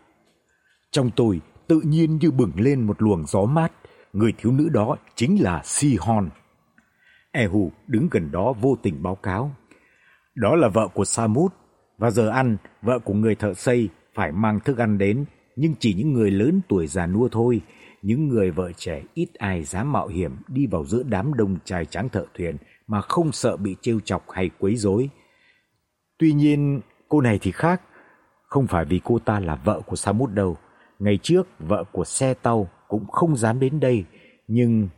Trong tôi tự nhiên như bừng lên một luồng gió mát, người thiếu nữ đó chính là Sihon. Ehu đứng gần đó vô tình báo cáo. Đó là vợ của Samut, và giờ ăn, vợ của người thợ xây phải mang thức ăn đến, nhưng chỉ những người lớn tuổi già nua thôi, những người vợ trẻ ít ai dám mạo hiểm đi vào giữa đám đông trai tráng thợ thuyền mà không sợ bị trêu chọc hay quấy rối. Tuy nhiên, cô này thì khác, không phải vì cô ta là vợ của Samut đâu. Ngày trước, vợ của xe tàu cũng không dám đến đây, nhưng...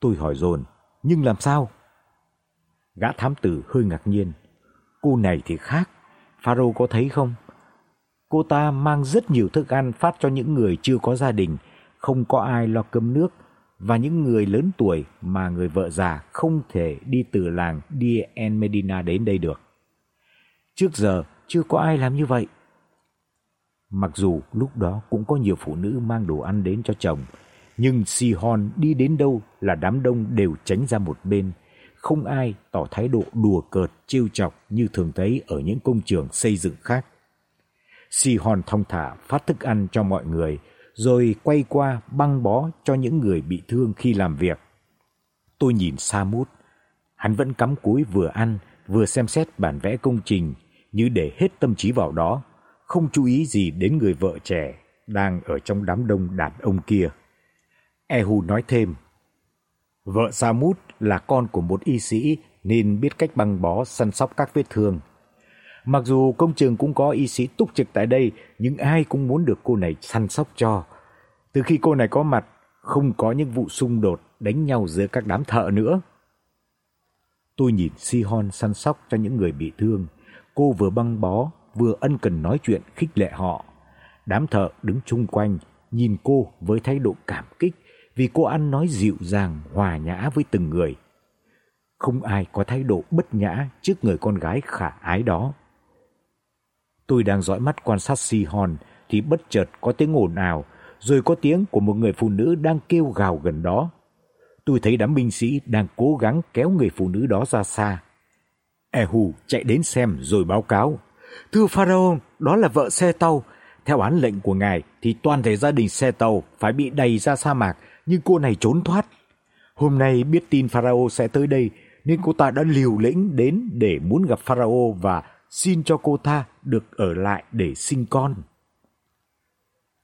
Tôi hỏi dồn, nhưng làm sao? Gã thám tử hơi ngạc nhiên. Cô này thì khác, Pharaoh có thấy không? Cô ta mang rất nhiều thức ăn phát cho những người chưa có gia đình, không có ai lo cơm nước và những người lớn tuổi mà người vợ già không thể đi từ làng Dien Medina đến đây được. Trước giờ chưa có ai làm như vậy. Mặc dù lúc đó cũng có nhiều phụ nữ mang đồ ăn đến cho chồng, nhưng Sihon đi đến đâu là đám đông đều tránh ra một bên, không ai tỏ thái độ đùa cợt trêu chọc như thường thấy ở những công trường xây dựng khác. Sihon thong thả phát thức ăn cho mọi người, rồi quay qua băng bó cho những người bị thương khi làm việc. Tôi nhìn Samut, hắn vẫn cắm cúi vừa ăn vừa xem xét bản vẽ công trình như để hết tâm trí vào đó không chú ý gì đến người vợ trẻ đang ở trong đám đông đàn ông kia. Ehu nói thêm, vợ Samut là con của một y sĩ nên biết cách băng bó săn sóc các vết thương. Mặc dù công trường cũng có y sĩ túc trực tại đây, nhưng ai cũng muốn được cô này săn sóc cho. Từ khi cô này có mặt, không có những vụ xung đột đánh nhau giữa các đám thợ nữa. Tôi nhìn Sihon săn sóc cho những người bị thương. Cô vừa băng bó, vừa ân cần nói chuyện khích lệ họ. Đám thợ đứng chung quanh, nhìn cô với thái độ cảm kích vì cô ăn nói dịu dàng, hòa nhã với từng người. Không ai có thái độ bất nhã trước người con gái khả ái đó. Tôi đang dõi mắt quan sát Si Hòn thì bất chợt có tiếng ồn ào, rồi có tiếng của một người phụ nữ đang kêu gào gần đó. Tôi thấy đám binh sĩ đang cố gắng kéo người phụ nữ đó ra xa. Ehu chạy đến xem rồi báo cáo. Thưa Pharaoh, đó là vợ xe tàu. Theo án lệnh của ngài thì toàn thể gia đình xe tàu phải bị đầy ra sa mạc, nhưng cô này trốn thoát. Hôm nay biết tin Pharaoh sẽ tới đây, nên cô ta đã liều lĩnh đến để muốn gặp Pharaoh và xin cho cô ta được ở lại để sinh con.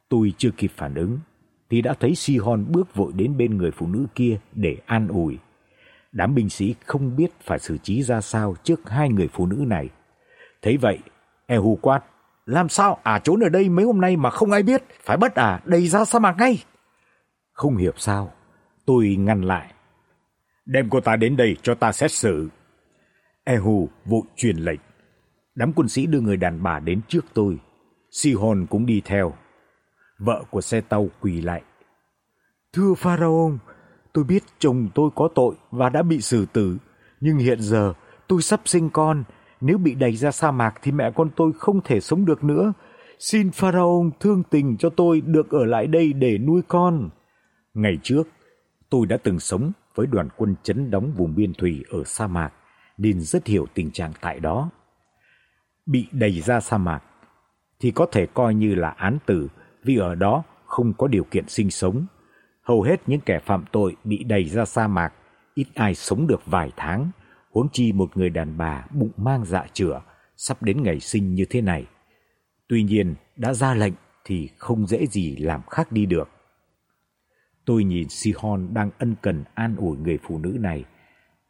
Tôi chưa kịp phản ứng thì đã thấy Sihon bước vội đến bên người phụ nữ kia để an ủi. Đám binh sĩ không biết phải xử trí ra sao trước hai người phụ nữ này. Thấy vậy, Ehu quát, làm sao à trốn ở đây mấy hôm nay mà không ai biết, phải bắt à đầy ra sa mạc ngay. Không hiểu sao, tôi ngăn lại. Đem cô ta đến đây cho ta xét xử. Ehu vội truyền lệnh. Đám quân sĩ đưa người đàn bà đến trước tôi. Sihon cũng đi theo. Vợ của xe tàu quỳ lại. Thưa Pharaoh, tôi biết chồng tôi có tội và đã bị xử tử, nhưng hiện giờ tôi sắp sinh con, nếu bị đẩy ra sa mạc thì mẹ con tôi không thể sống được nữa. Xin Pharaoh thương tình cho tôi được ở lại đây để nuôi con. Ngày trước, tôi đã từng sống với đoàn quân chấn đóng vùng biên thủy ở sa mạc, nên rất hiểu tình trạng tại đó. Bị đẩy ra sa mạc thì có thể coi như là án tử vì ở đó không có điều kiện sinh sống. Hầu hết những kẻ phạm tội bị đẩy ra sa mạc, ít ai sống được vài tháng, huống chi một người đàn bà bụng mang dạ chửa sắp đến ngày sinh như thế này. Tuy nhiên, đã ra lệnh thì không dễ gì làm khác đi được. Tôi nhìn Sihon đang ân cần an ủi người phụ nữ này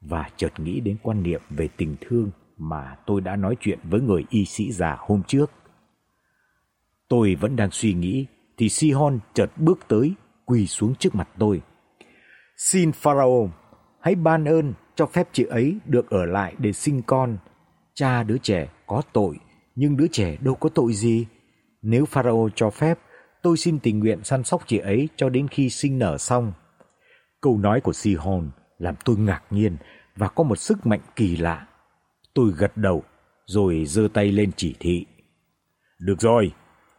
và chợt nghĩ đến quan niệm về tình thương mà tôi đã nói chuyện với người y sĩ già hôm trước. Tôi vẫn đang suy nghĩ thì Sihon chợt bước tới, quỳ xuống trước mặt tôi. "Xin Pharaoh, hãy ban ơn cho phép chị ấy được ở lại để sinh con. Cha đứa trẻ có tội, nhưng đứa trẻ đâu có tội gì. Nếu Pharaoh cho phép, tôi xin tình nguyện săn sóc chị ấy cho đến khi sinh nở xong." Câu nói của Sihon làm tôi ngạc nhiên và có một sức mạnh kỳ lạ. Tôi gật đầu rồi giơ tay lên chỉ thị. "Được rồi,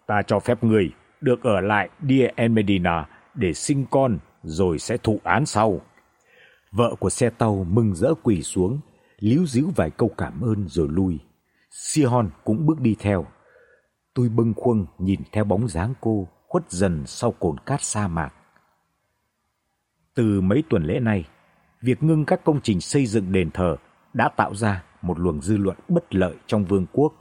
ta cho phép người được ở lại Dia-En-medina để sinh con rồi sẽ thụ án sau." Vợ của xe tàu mừng rỡ quỳ xuống, líu díu vài câu cảm ơn rồi lui. Sihon cũng bước đi theo. Tôi bâng khuâng nhìn theo bóng dáng cô khuất dần sau cồn cát sa mạc. Từ mấy tuần lễ nay, việc ngưng các công trình xây dựng đền thờ đã tạo ra một luồng dư luận bất lợi trong vương quốc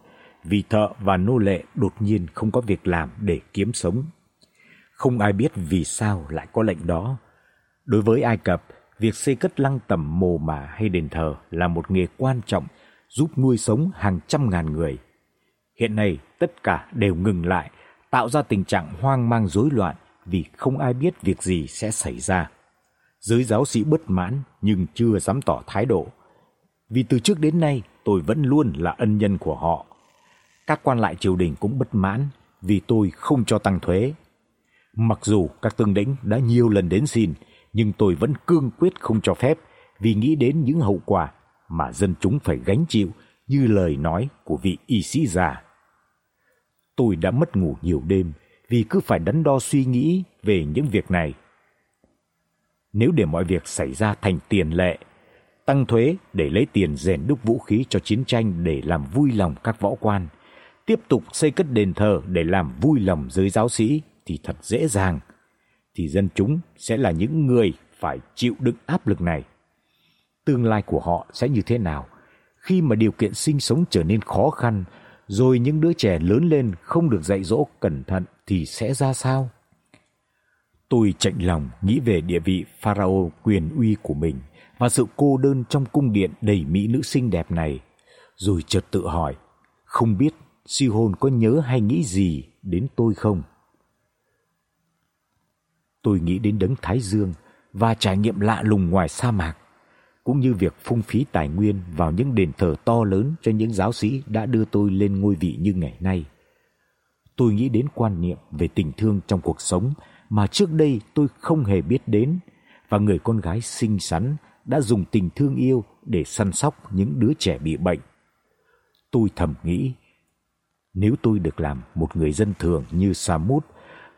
vì thợ và nô lệ đột nhiên không có việc làm để kiếm sống. Không ai biết vì sao lại có lệnh đó. Đối với Ai Cập, việc xây cất lăng tẩm mồ mả hay đền thờ là một nghề quan trọng giúp nuôi sống hàng trăm ngàn người. Hiện nay tất cả đều ngừng lại, tạo ra tình trạng hoang mang rối loạn vì không ai biết việc gì sẽ xảy ra. Giới giáo sĩ bất mãn nhưng chưa dám tỏ thái độ, vì từ trước đến nay tôi vẫn luôn là ân nhân của họ. Các quan lại triều đình cũng bất mãn vì tôi không cho tăng thuế. Mặc dù các tướng lĩnh đã nhiều lần đến xin, nhưng tôi vẫn cương quyết không cho phép vì nghĩ đến những hậu quả mà dân chúng phải gánh chịu như lời nói của vị y sĩ già. Tôi đã mất ngủ nhiều đêm vì cứ phải đắn đo suy nghĩ về những việc này. Nếu để mọi việc xảy ra thành tiền lệ, tăng thuế để lấy tiền rèn đúc vũ khí cho chiến tranh để làm vui lòng các võ quan, tiếp tục xây cất đền thờ để làm vui lòng giới giáo sĩ thì thật dễ dàng thì dân chúng sẽ là những người phải chịu đựng áp lực này. Tương lai của họ sẽ như thế nào khi mà điều kiện sinh sống trở nên khó khăn, rồi những đứa trẻ lớn lên không được dạy dỗ cẩn thận thì sẽ ra sao? Tôi chạnh lòng nghĩ về địa vị pharaoh quyền uy của mình và sự cô đơn trong cung điện đầy mỹ nữ xinh đẹp này, rồi chợt tự hỏi, không biết Sihon có nhớ hay nghĩ gì đến tôi không? Tôi nghĩ đến đấng Thái Dương và trải nghiệm lạ lùng ngoài sa mạc, cũng như việc phung phí tài nguyên vào những đền thờ to lớn cho những giáo sĩ đã đưa tôi lên ngôi vị như ngày nay. Tôi nghĩ đến quan niệm về tình thương trong cuộc sống mà trước đây tôi không hề biết đến và người con gái xinh xắn đã dùng tình thương yêu để săn sóc những đứa trẻ bị bệnh. Tôi thầm nghĩ, nếu tôi được làm một người dân thường như Samut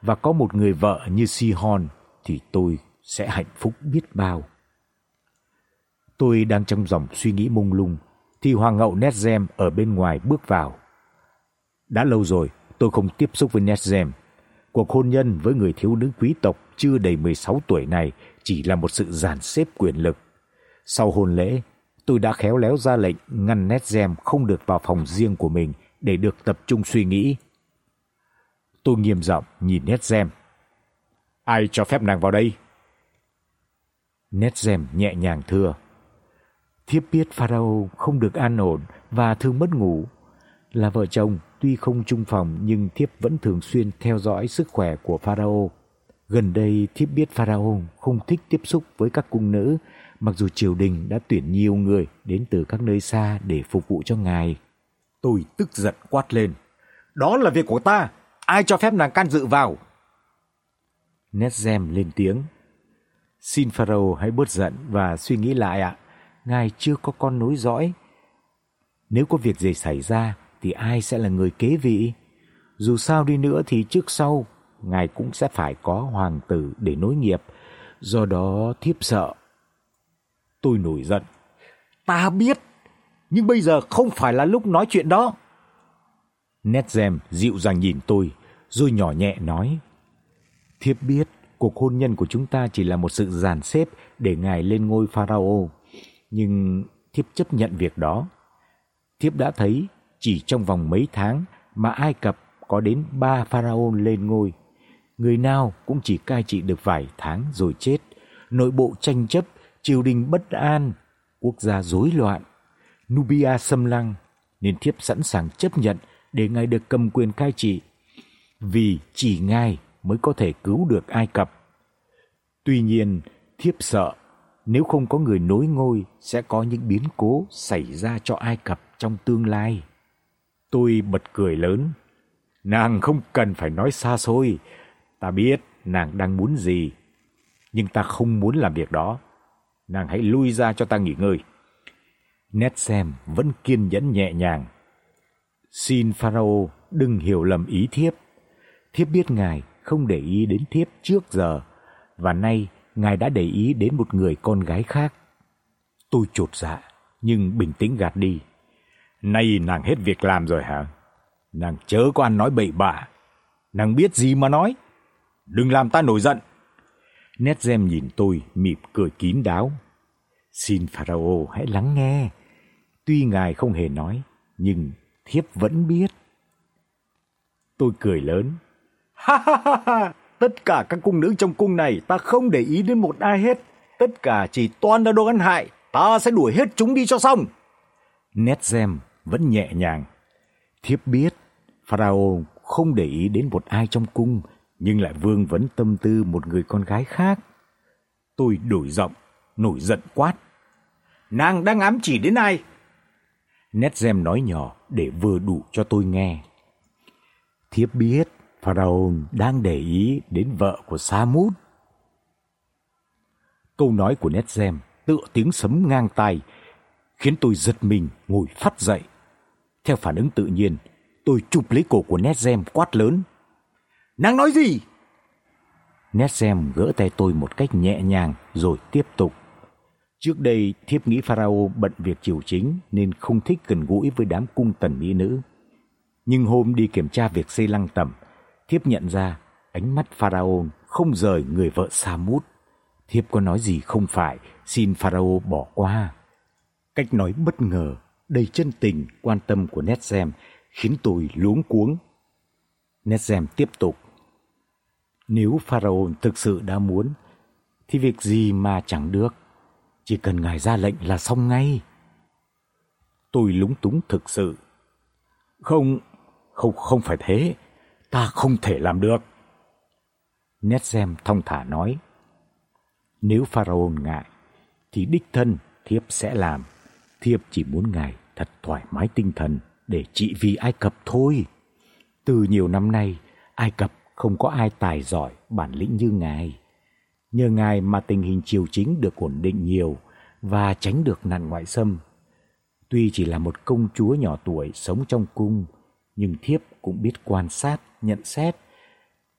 và có một người vợ như Sihon thì tôi sẽ hạnh phúc biết bao. Tôi đang trong dòng suy nghĩ mông lung thì hoàng hậu Netzem ở bên ngoài bước vào. Đã lâu rồi tôi không tiếp xúc với Netzem. Cuộc hôn nhân với người thiếu nữ quý tộc chưa đầy 16 tuổi này chỉ là một sự dàn xếp quyền lực. Sau hôn lễ, tôi đã khéo léo ra lệnh ngăn Netzem không được vào phòng riêng của mình để được tập trung suy nghĩ Tôi nghiêm giọng nhìn nét Netzem. Ai cho phép nàng vào đây? nét Netzem nhẹ nhàng thưa. Thiếp biết Pharaoh không được an ổn và thường mất ngủ. Là vợ chồng, tuy không chung phòng nhưng thiếp vẫn thường xuyên theo dõi sức khỏe của Pharaoh. Gần đây thiếp biết Pharaoh không thích tiếp xúc với các cung nữ, mặc dù triều đình đã tuyển nhiều người đến từ các nơi xa để phục vụ cho ngài. Tôi tức giận quát lên. Đó là việc của ta, Ai cho phép nàng can dự vào? Netzem lên tiếng. Xin Pharaoh hãy bớt giận và suy nghĩ lại ạ. Ngài chưa có con nối dõi. Nếu có việc gì xảy ra thì ai sẽ là người kế vị? Dù sao đi nữa thì trước sau ngài cũng sẽ phải có hoàng tử để nối nghiệp, do đó thiếp sợ. Tôi nổi giận. Ta biết, nhưng bây giờ không phải là lúc nói chuyện đó. Netzem dịu dàng nhìn tôi, rồi nhỏ nhẹ nói: "Thiếp biết cuộc hôn nhân của chúng ta chỉ là một sự dàn xếp để ngài lên ngôi pharaoh, nhưng thiếp chấp nhận việc đó. Thiếp đã thấy chỉ trong vòng mấy tháng mà Ai Cập có đến ba pharaoh lên ngôi. Người nào cũng chỉ cai trị được vài tháng rồi chết, nội bộ tranh chấp, triều đình bất an, quốc gia rối loạn, Nubia xâm lăng, nên thiếp sẵn sàng chấp nhận để ngài được cầm quyền cai trị, vì chỉ ngài mới có thể cứu được Ai Cập. Tuy nhiên, thiếp sợ nếu không có người nối ngôi sẽ có những biến cố xảy ra cho Ai Cập trong tương lai. Tôi bật cười lớn. Nàng không cần phải nói xa xôi, ta biết nàng đang muốn gì, nhưng ta không muốn làm việc đó. Nàng hãy lui ra cho ta nghỉ ngơi. Nét xem vẫn kiên nhẫn nhẹ nhàng. Xin Pharaoh đừng hiểu lầm ý thiếp. Thiếp biết ngài không để ý đến thiếp trước giờ và nay ngài đã để ý đến một người con gái khác. Tôi chột dạ nhưng bình tĩnh gạt đi. Nay nàng hết việc làm rồi hả? Nàng chớ có ăn nói bậy bạ. Nàng biết gì mà nói? Đừng làm ta nổi giận. Nét Gem nhìn tôi mỉm cười kín đáo. Xin Pharaoh hãy lắng nghe. Tuy ngài không hề nói, nhưng thiếp vẫn biết. Tôi cười lớn. Ha ha ha ha, tất cả các cung nữ trong cung này ta không để ý đến một ai hết, tất cả chỉ toàn là đồ ăn hại, ta sẽ đuổi hết chúng đi cho xong. Nét Gem vẫn nhẹ nhàng. Thiếp biết, Pharaoh không để ý đến một ai trong cung, nhưng lại vương vấn tâm tư một người con gái khác. Tôi đổi giọng, nổi giận quát. Nàng đang ám chỉ đến ai? Netzem nói nhỏ để vừa đủ cho tôi nghe. Thiếp biết Pharaoh đang để ý đến vợ của Samut. Câu nói của Netzem tựa tiếng sấm ngang tai, khiến tôi giật mình ngồi phát dậy. Theo phản ứng tự nhiên, tôi chụp lấy cổ của Netzem quát lớn. Nàng nói gì? Netzem gỡ tay tôi một cách nhẹ nhàng rồi tiếp tục. Trước đây thiếp nghĩ Pharaoh bận việc triều chính nên không thích gần gũi với đám cung tần mỹ nữ. Nhưng hôm đi kiểm tra việc xây lăng tẩm, thiếp nhận ra ánh mắt Pharaoh không rời người vợ sa mút Thiếp có nói gì không phải, xin Pharaoh bỏ qua. Cách nói bất ngờ, đầy chân tình, quan tâm của netzem khiến tôi luống cuống. netzem tiếp tục. Nếu Pharaoh thực sự đã muốn, thì việc gì mà chẳng được. Chỉ cần ngài ra lệnh là xong ngay. Tôi lúng túng thực sự. Không, không không phải thế, ta không thể làm được. Netsem thông thả nói, nếu pharaoh ngại thì đích thân thiếp sẽ làm. Thiếp chỉ muốn ngài thật thoải mái tinh thần để trị vì Ai Cập thôi. Từ nhiều năm nay, Ai Cập không có ai tài giỏi bản lĩnh như ngài. Nhờ ngài mà tình hình triều chính được ổn định nhiều và tránh được nạn ngoại xâm. Tuy chỉ là một công chúa nhỏ tuổi sống trong cung, nhưng thiếp cũng biết quan sát, nhận xét.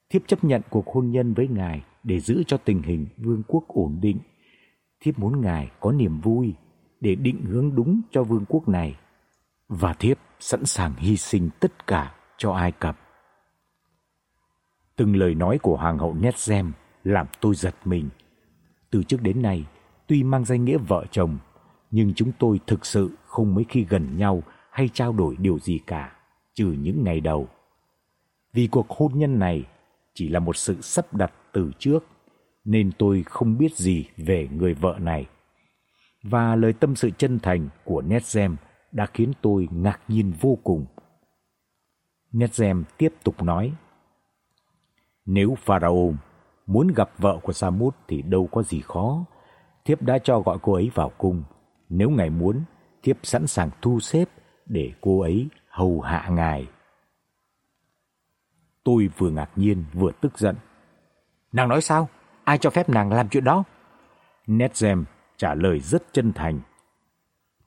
Thiếp chấp nhận cuộc hôn nhân với ngài để giữ cho tình hình vương quốc ổn định. Thiếp muốn ngài có niềm vui để định hướng đúng cho vương quốc này và thiếp sẵn sàng hy sinh tất cả cho Ai Cập. Từng lời nói của hoàng hậu Netzem làm tôi giật mình. Từ trước đến nay, tuy mang danh nghĩa vợ chồng, nhưng chúng tôi thực sự không mấy khi gần nhau hay trao đổi điều gì cả, trừ những ngày đầu. Vì cuộc hôn nhân này chỉ là một sự sắp đặt từ trước, nên tôi không biết gì về người vợ này. Và lời tâm sự chân thành của Netzem đã khiến tôi ngạc nhiên vô cùng. Netzem tiếp tục nói: Nếu Pharaoh muốn gặp vợ của Sa Mút thì đâu có gì khó. Thiếp đã cho gọi cô ấy vào cung. Nếu ngài muốn, thiếp sẵn sàng thu xếp để cô ấy hầu hạ ngài. Tôi vừa ngạc nhiên vừa tức giận. Nàng nói sao? Ai cho phép nàng làm chuyện đó? Netzem trả lời rất chân thành.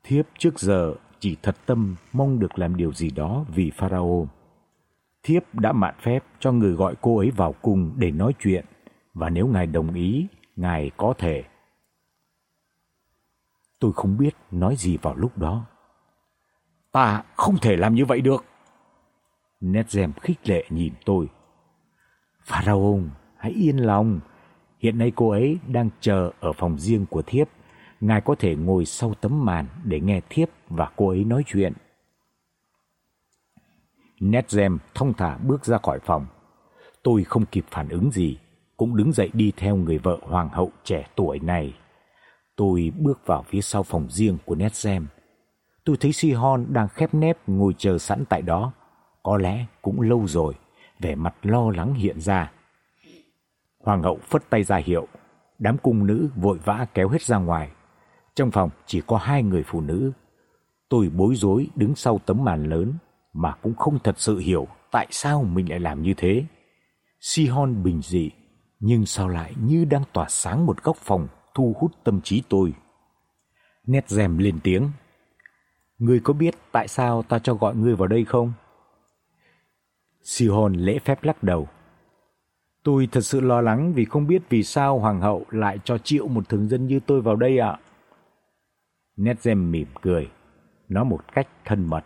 Thiếp trước giờ chỉ thật tâm mong được làm điều gì đó vì Pharaoh. Thiếp đã mạn phép cho người gọi cô ấy vào cung để nói chuyện và nếu ngài đồng ý, ngài có thể. Tôi không biết nói gì vào lúc đó. Ta không thể làm như vậy được. Netzem khích lệ nhìn tôi. Pharaoh, hãy yên lòng. Hiện nay cô ấy đang chờ ở phòng riêng của thiếp. Ngài có thể ngồi sau tấm màn để nghe thiếp và cô ấy nói chuyện. Netzem thông thả bước ra khỏi phòng. Tôi không kịp phản ứng gì, cũng đứng dậy đi theo người vợ hoàng hậu trẻ tuổi này. Tôi bước vào phía sau phòng riêng của Netzem. Tôi thấy Sihon đang khép nép ngồi chờ sẵn tại đó. Có lẽ cũng lâu rồi, vẻ mặt lo lắng hiện ra. Hoàng hậu phất tay ra hiệu, đám cung nữ vội vã kéo hết ra ngoài. Trong phòng chỉ có hai người phụ nữ. Tôi bối rối đứng sau tấm màn lớn mà cũng không thật sự hiểu tại sao mình lại làm như thế. Sihon bình dị, nhưng sao lại như đang tỏa sáng một góc phòng thu hút tâm trí tôi. Nét rèm lên tiếng. Ngươi có biết tại sao ta cho gọi ngươi vào đây không? Sihon lễ phép lắc đầu. Tôi thật sự lo lắng vì không biết vì sao hoàng hậu lại cho triệu một thường dân như tôi vào đây ạ. Netzem mỉm cười, nói một cách thân mật.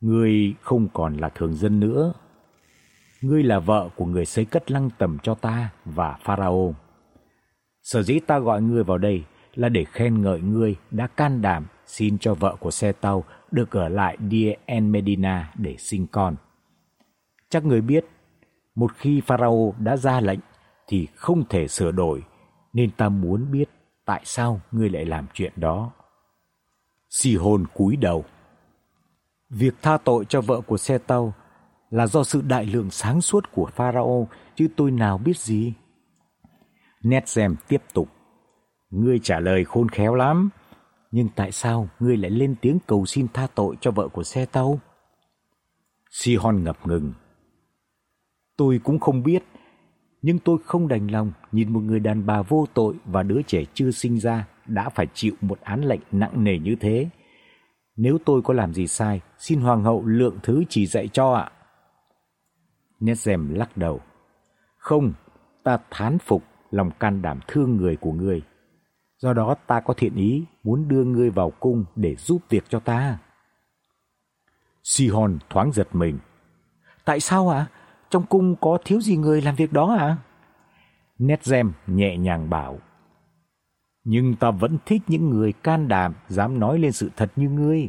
Ngươi không còn là thường dân nữa. Ngươi là vợ của người xây cất lăng tẩm cho ta và Pharaoh. Sở dĩ ta gọi ngươi vào đây là để khen ngợi ngươi đã can đảm xin cho vợ của xe tàu được ở lại Dia En Medina để sinh con. Chắc ngươi biết, một khi Pharaoh đã ra lệnh thì không thể sửa đổi, nên ta muốn biết tại sao ngươi lại làm chuyện đó. Si hồn cúi đầu. Việc tha tội cho vợ của xe tàu là do sự đại lượng sáng suốt của Pharaoh chứ tôi nào biết gì. Netsem tiếp tục. Ngươi trả lời khôn khéo lắm, nhưng tại sao ngươi lại lên tiếng cầu xin tha tội cho vợ của xe tàu? Sihon ngập ngừng. Tôi cũng không biết, nhưng tôi không đành lòng nhìn một người đàn bà vô tội và đứa trẻ chưa sinh ra đã phải chịu một án lệnh nặng nề như thế. Nếu tôi có làm gì sai, xin hoàng hậu lượng thứ chỉ dạy cho ạ. Nezem lắc đầu. Không, ta thán phục lòng can đảm thương người của ngươi. Do đó ta có thiện ý muốn đưa ngươi vào cung để giúp việc cho ta. Sihon thoáng giật mình. Tại sao ạ? Trong cung có thiếu gì người làm việc đó ạ? Nezem nhẹ nhàng bảo nhưng ta vẫn thích những người can đảm dám nói lên sự thật như ngươi.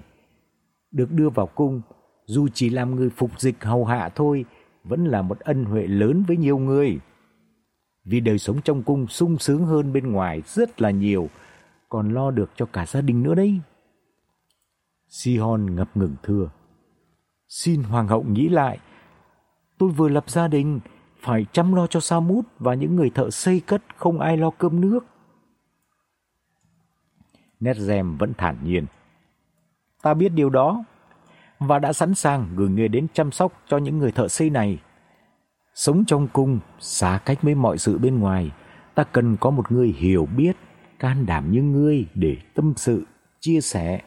Được đưa vào cung, dù chỉ làm người phục dịch hầu hạ thôi, vẫn là một ân huệ lớn với nhiều người. Vì đời sống trong cung sung sướng hơn bên ngoài rất là nhiều, còn lo được cho cả gia đình nữa đấy. Sihon ngập ngừng thưa. Xin hoàng hậu nghĩ lại, tôi vừa lập gia đình, phải chăm lo cho Sa Mút và những người thợ xây cất không ai lo cơm nước. Nét Netzem vẫn thản nhiên. Ta biết điều đó và đã sẵn sàng gửi người đến chăm sóc cho những người thợ xây này. Sống trong cung, xa cách với mọi sự bên ngoài, ta cần có một người hiểu biết, can đảm như ngươi để tâm sự, chia sẻ.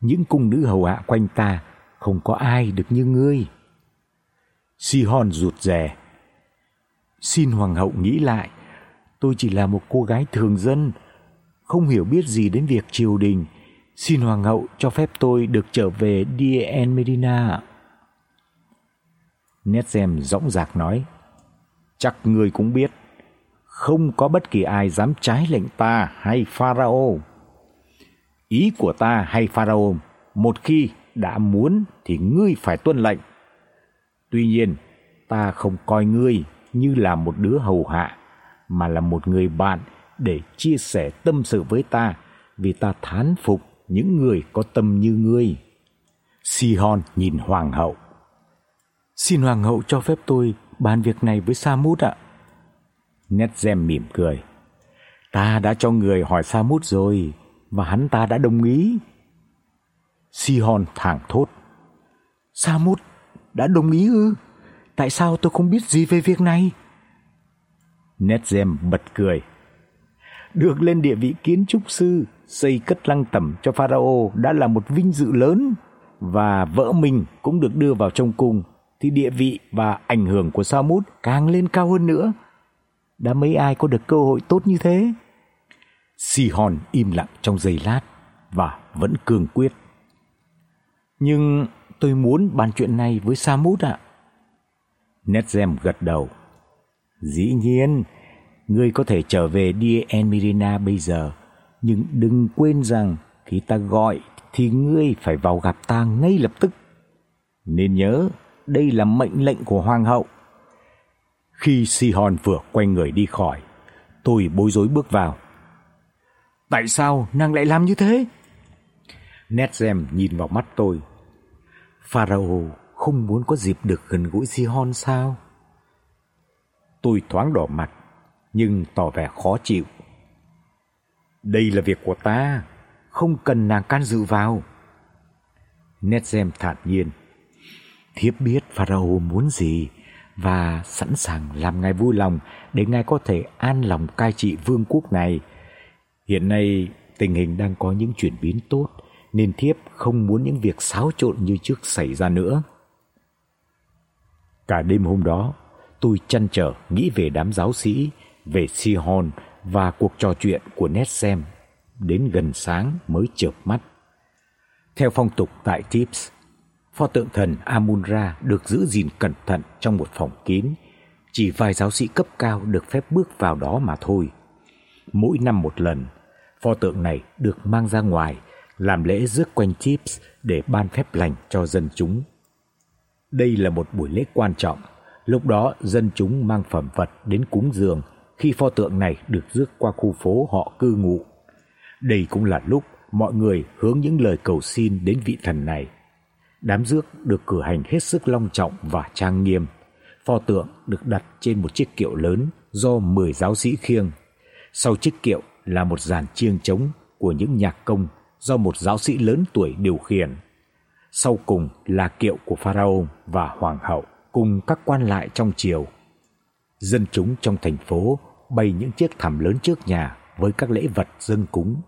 Những cung nữ hầu hạ quanh ta không có ai được như ngươi. Sihon rụt rè. Xin hoàng hậu nghĩ lại, tôi chỉ là một cô gái thường dân, không hiểu biết gì đến việc triều đình. Xin hoàng hậu cho phép tôi được trở về Dien Medina. Netzem dõng dạc nói, chắc người cũng biết, không có bất kỳ ai dám trái lệnh ta hay Pharaoh. Ý của ta hay Pharaoh, một khi đã muốn thì ngươi phải tuân lệnh. Tuy nhiên, ta không coi ngươi như là một đứa hầu hạ, mà là một người bạn để chia sẻ tâm sự với ta vì ta thán phục những người có tâm như ngươi. Sihon nhìn hoàng hậu. Xin hoàng hậu cho phép tôi bàn việc này với Samut ạ. Netzem mỉm cười. Ta đã cho người hỏi Samut rồi và hắn ta đã đồng ý. Sihon thẳng thốt. Samut đã đồng ý ư? Tại sao tôi không biết gì về việc này? Netzem bật cười. Được lên địa vị kiến trúc sư, xây cất lăng tẩm cho pharaoh đã là một vinh dự lớn và vợ mình cũng được đưa vào trong cung thì địa vị và ảnh hưởng của Sa Mút càng lên cao hơn nữa. Đã mấy ai có được cơ hội tốt như thế? Sihon im lặng trong giây lát và vẫn cương quyết. Nhưng tôi muốn bàn chuyện này với Sa Mút ạ. Netzem gật đầu. Dĩ nhiên, ngươi có thể trở về đi Mirina bây giờ, nhưng đừng quên rằng khi ta gọi thì ngươi phải vào gặp ta ngay lập tức. Nên nhớ, đây là mệnh lệnh của hoàng hậu. Khi Sihon vừa quay người đi khỏi, tôi bối rối bước vào. Tại sao nàng lại làm như thế? Netzem nhìn vào mắt tôi. Pharaoh không muốn có dịp được gần gũi Sihon sao? Tôi thoáng đỏ mặt, nhưng tỏ vẻ khó chịu. Đây là việc của ta, không cần nàng can dự vào. Netzem thản nhiên. Thiếp biết Pharaoh muốn gì và sẵn sàng làm ngài vui lòng để ngài có thể an lòng cai trị vương quốc này. Hiện nay tình hình đang có những chuyển biến tốt nên thiếp không muốn những việc xáo trộn như trước xảy ra nữa. Cả đêm hôm đó, tôi chăn trở nghĩ về đám giáo sĩ, về Sihon và cuộc trò chuyện của Netsem đến gần sáng mới chợp mắt. Theo phong tục tại Thebes, pho tượng thần Amun-Ra được giữ gìn cẩn thận trong một phòng kín, chỉ vài giáo sĩ cấp cao được phép bước vào đó mà thôi. Mỗi năm một lần, pho tượng này được mang ra ngoài làm lễ rước quanh Thebes để ban phép lành cho dân chúng. Đây là một buổi lễ quan trọng, lúc đó dân chúng mang phẩm vật đến cúng dường khi pho tượng này được rước qua khu phố họ cư ngụ. Đây cũng là lúc mọi người hướng những lời cầu xin đến vị thần này. Đám rước được cử hành hết sức long trọng và trang nghiêm. Pho tượng được đặt trên một chiếc kiệu lớn do 10 giáo sĩ khiêng. Sau chiếc kiệu là một dàn chiêng trống của những nhạc công do một giáo sĩ lớn tuổi điều khiển. Sau cùng là kiệu của pharaoh và hoàng hậu cùng các quan lại trong triều. Dân chúng trong thành phố bày những chiếc thảm lớn trước nhà với các lễ vật dâng cúng.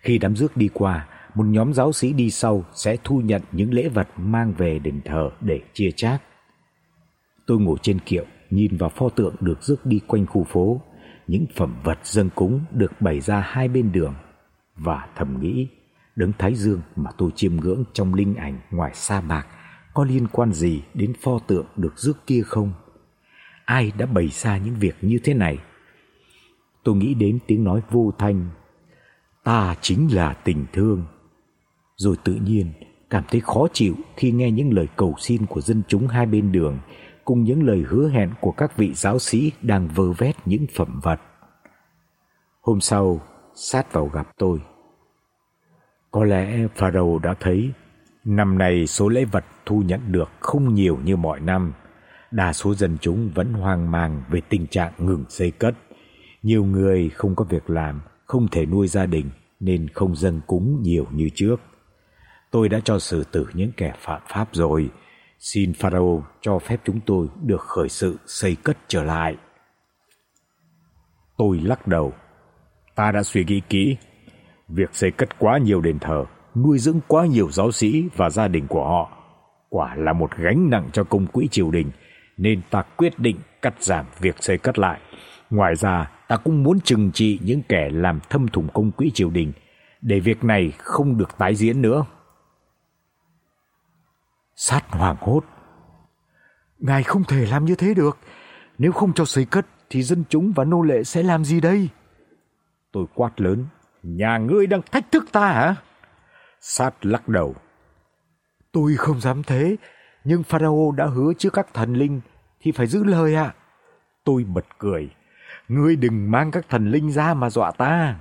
Khi đám rước đi qua, một nhóm giáo sĩ đi sau sẽ thu nhận những lễ vật mang về đền thờ để chia chác. Tôi ngồi trên kiệu, nhìn vào pho tượng được rước đi quanh khu phố, những phẩm vật dâng cúng được bày ra hai bên đường và thầm nghĩ, đấng Thái Dương mà tôi chiêm ngưỡng trong linh ảnh ngoài sa mạc có liên quan gì đến pho tượng được rước kia không? Ai đã bày ra những việc như thế này? Tôi nghĩ đến tiếng nói vô thanh ta chính là tình thương. Rồi tự nhiên cảm thấy khó chịu khi nghe những lời cầu xin của dân chúng hai bên đường cùng những lời hứa hẹn của các vị giáo sĩ đang vơ vét những phẩm vật. Hôm sau, sát vào gặp tôi. Có lẽ Pharaoh đã thấy năm nay số lễ vật thu nhận được không nhiều như mọi năm. Đa số dân chúng vẫn hoang mang về tình trạng ngừng xây cất. Nhiều người không có việc làm, không thể nuôi gia đình nên không dâng cúng nhiều như trước. Tôi đã cho xử tử những kẻ phạm pháp rồi, xin Pharaoh cho phép chúng tôi được khởi sự xây cất trở lại. Tôi lắc đầu. Ta đã suy nghĩ kỹ, việc xây cất quá nhiều đền thờ, nuôi dưỡng quá nhiều giáo sĩ và gia đình của họ quả là một gánh nặng cho công quỹ triều đình, nên ta quyết định cắt giảm việc xây cất lại. Ngoài ra, ta cũng muốn trừng trị những kẻ làm thâm thủng công quỹ triều đình để việc này không được tái diễn nữa. Sát hoàng hốt. Ngài không thể làm như thế được. Nếu không cho xây cất thì dân chúng và nô lệ sẽ làm gì đây? Tôi quát lớn. Nhà ngươi đang thách thức ta hả? Sát lắc đầu. Tôi không dám thế, nhưng Pharaoh đã hứa trước các thần linh thì phải giữ lời ạ. Tôi bật cười. Ngươi đừng mang các thần linh ra mà dọa ta.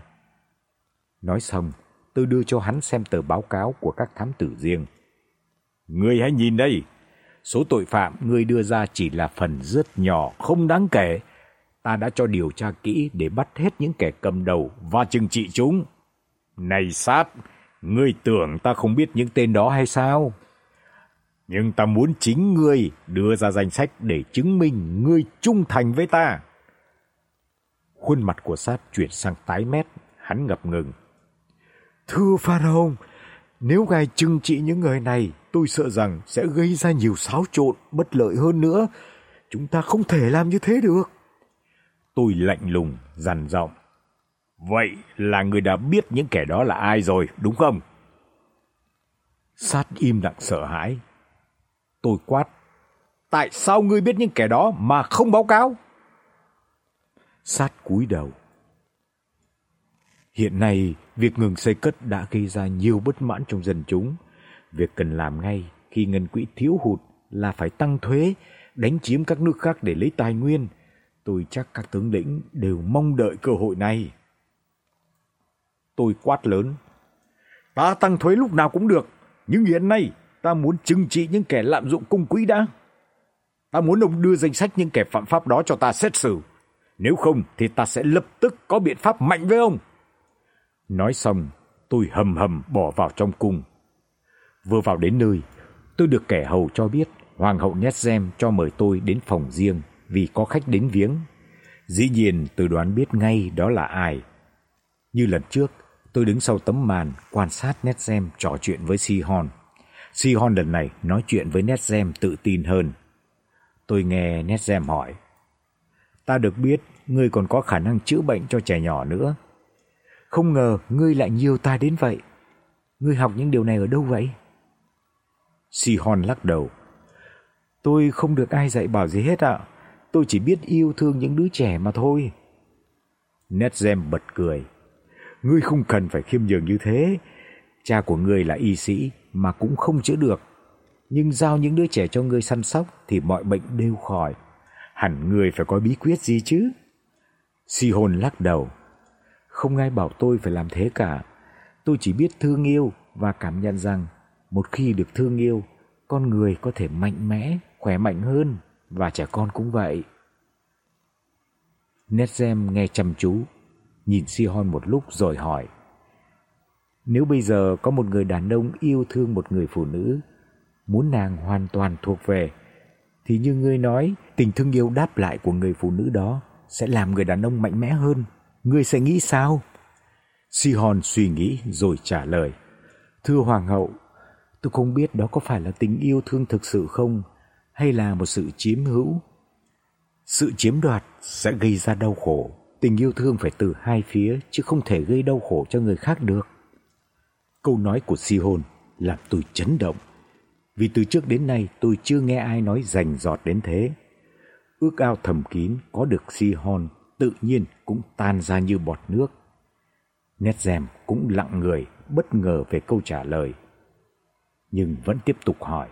Nói xong, tôi đưa cho hắn xem tờ báo cáo của các thám tử riêng. Ngươi hãy nhìn đây, số tội phạm ngươi đưa ra chỉ là phần rất nhỏ, không đáng kể. Ta đã cho điều tra kỹ để bắt hết những kẻ cầm đầu và trừng trị chúng. Này sát, ngươi tưởng ta không biết những tên đó hay sao? Nhưng ta muốn chính ngươi đưa ra danh sách để chứng minh ngươi trung thành với ta. Khuôn mặt của sát chuyển sang tái mét, hắn ngập ngừng. Thưa Pharaoh, nếu ngài trừng trị những người này tôi sợ rằng sẽ gây ra nhiều xáo trộn bất lợi hơn nữa. Chúng ta không thể làm như thế được. Tôi lạnh lùng, dằn giọng. Vậy là người đã biết những kẻ đó là ai rồi, đúng không? Sát im lặng sợ hãi. Tôi quát. Tại sao ngươi biết những kẻ đó mà không báo cáo? Sát cúi đầu. Hiện nay, việc ngừng xây cất đã gây ra nhiều bất mãn trong dân chúng. Việc cần làm ngay khi ngân quỹ thiếu hụt là phải tăng thuế, đánh chiếm các nước khác để lấy tài nguyên. Tôi chắc các tướng lĩnh đều mong đợi cơ hội này. Tôi quát lớn. Ta tăng thuế lúc nào cũng được, nhưng hiện nay ta muốn trừng trị những kẻ lạm dụng cung quỹ đã. Ta muốn ông đưa danh sách những kẻ phạm pháp đó cho ta xét xử. Nếu không thì ta sẽ lập tức có biện pháp mạnh với ông. Nói xong, tôi hầm hầm bỏ vào trong cung. Vừa vào đến nơi, tôi được kẻ hầu cho biết Hoàng hậu Netzem cho mời tôi đến phòng riêng vì có khách đến viếng. Dĩ nhiên tôi đoán biết ngay đó là ai. Như lần trước, tôi đứng sau tấm màn quan sát Netzem trò chuyện với Sihon. Sihon lần này nói chuyện với Netzem tự tin hơn. Tôi nghe Netzem hỏi: "Ta được biết ngươi còn có khả năng chữa bệnh cho trẻ nhỏ nữa. Không ngờ ngươi lại nhiều tài đến vậy. Ngươi học những điều này ở đâu vậy?" Si-hon lắc đầu. "Tôi không được ai dạy bảo gì hết ạ. Tôi chỉ biết yêu thương những đứa trẻ mà thôi." Netzem bật cười. "Ngươi không cần phải khiêm nhường như thế. Cha của ngươi là y sĩ mà cũng không chữa được, nhưng giao những đứa trẻ cho ngươi săn sóc thì mọi bệnh đều khỏi. Hẳn ngươi phải có bí quyết gì chứ?" Si hồn lắc đầu. "Không ai bảo tôi phải làm thế cả. Tôi chỉ biết thương yêu và cảm nhận rằng một khi được thương yêu, con người có thể mạnh mẽ, khỏe mạnh hơn và trẻ con cũng vậy." Netzem nghe chăm chú, nhìn Sihon một lúc rồi hỏi: "Nếu bây giờ có một người đàn ông yêu thương một người phụ nữ, muốn nàng hoàn toàn thuộc về, thì như ngươi nói, tình thương yêu đáp lại của người phụ nữ đó sẽ làm người đàn ông mạnh mẽ hơn, ngươi sẽ nghĩ sao?" si hòn suy nghĩ rồi trả lời: "Thưa hoàng hậu, tôi không biết đó có phải là tình yêu thương thực sự không, hay là một sự chiếm hữu. Sự chiếm đoạt sẽ gây ra đau khổ, tình yêu thương phải từ hai phía chứ không thể gây đau khổ cho người khác được." Câu nói của si hòn làm tôi chấn động, vì từ trước đến nay tôi chưa nghe ai nói rành rọt đến thế. Ước ao thầm kín có được Sihon tự nhiên cũng tan ra như bọt nước. Netzem cũng lặng người, bất ngờ về câu trả lời. Nhưng vẫn tiếp tục hỏi,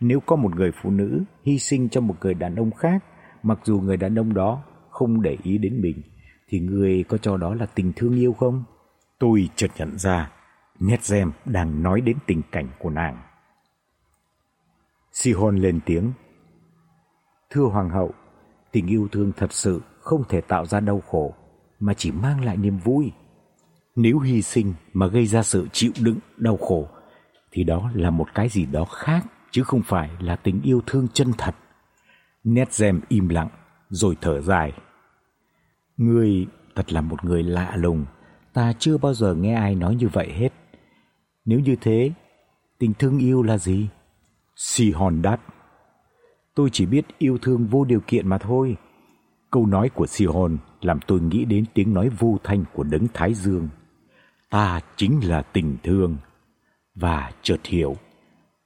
nếu có một người phụ nữ hy sinh cho một người đàn ông khác, mặc dù người đàn ông đó không để ý đến mình, thì người có cho đó là tình thương yêu không? Tôi chợt nhận ra, Netzem đang nói đến tình cảnh của nàng. Sihon lên tiếng. Thưa hoàng hậu, tình yêu thương thật sự không thể tạo ra đau khổ mà chỉ mang lại niềm vui. Nếu hy sinh mà gây ra sự chịu đựng đau khổ thì đó là một cái gì đó khác chứ không phải là tình yêu thương chân thật. Netzem im lặng rồi thở dài. Ngươi thật là một người lạ lùng, ta chưa bao giờ nghe ai nói như vậy hết. Nếu như thế, tình thương yêu là gì? Si-hon đáp. Tôi chỉ biết yêu thương vô điều kiện mà thôi. Câu nói của Si-hon làm tôi nghĩ đến tiếng nói vô thanh của đấng Thái Dương. Ta chính là tình thương. Và chợt hiểu,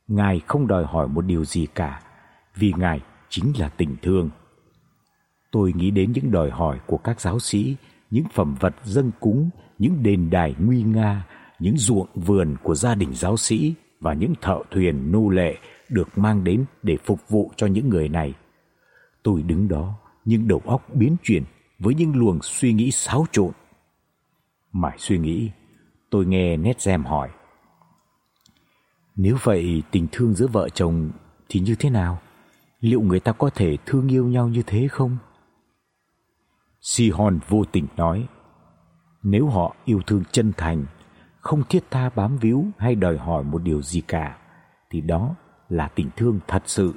Ngài không đòi hỏi một điều gì cả, vì Ngài chính là tình thương. Tôi nghĩ đến những đòi hỏi của các giáo sĩ, những phẩm vật dâng cúng, những đền đài nguy nga, những ruộng vườn của gia đình giáo sĩ và những thợ thuyền nô lệ được mang đến để phục vụ cho những người này. Tôi đứng đó, nhưng đầu óc biến chuyển với những luồng suy nghĩ xáo trộn. Mãi suy nghĩ, tôi nghe nét Netzem hỏi: "Nếu vậy tình thương giữa vợ chồng thì như thế nào? Liệu người ta có thể thương yêu nhau như thế không?" Sihon vô tình nói: "Nếu họ yêu thương chân thành, không thiết tha bám víu hay đòi hỏi một điều gì cả, thì đó là tình thương thật sự.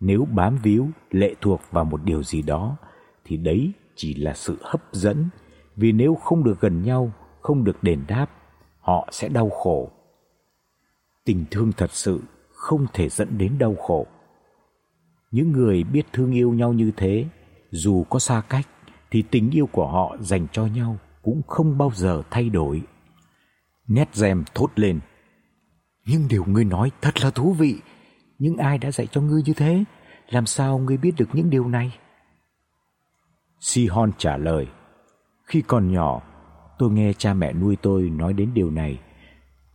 Nếu bám víu lệ thuộc vào một điều gì đó thì đấy chỉ là sự hấp dẫn, vì nếu không được gần nhau, không được đền đáp, họ sẽ đau khổ. Tình thương thật sự không thể dẫn đến đau khổ. Những người biết thương yêu nhau như thế, dù có xa cách thì tình yêu của họ dành cho nhau cũng không bao giờ thay đổi. Nét rèm thốt lên. Nhưng điều ngươi nói thật là thú vị. Nhưng ai đã dạy cho ngươi như thế? Làm sao ngươi biết được những điều này? Sihon trả lời. Khi còn nhỏ, tôi nghe cha mẹ nuôi tôi nói đến điều này.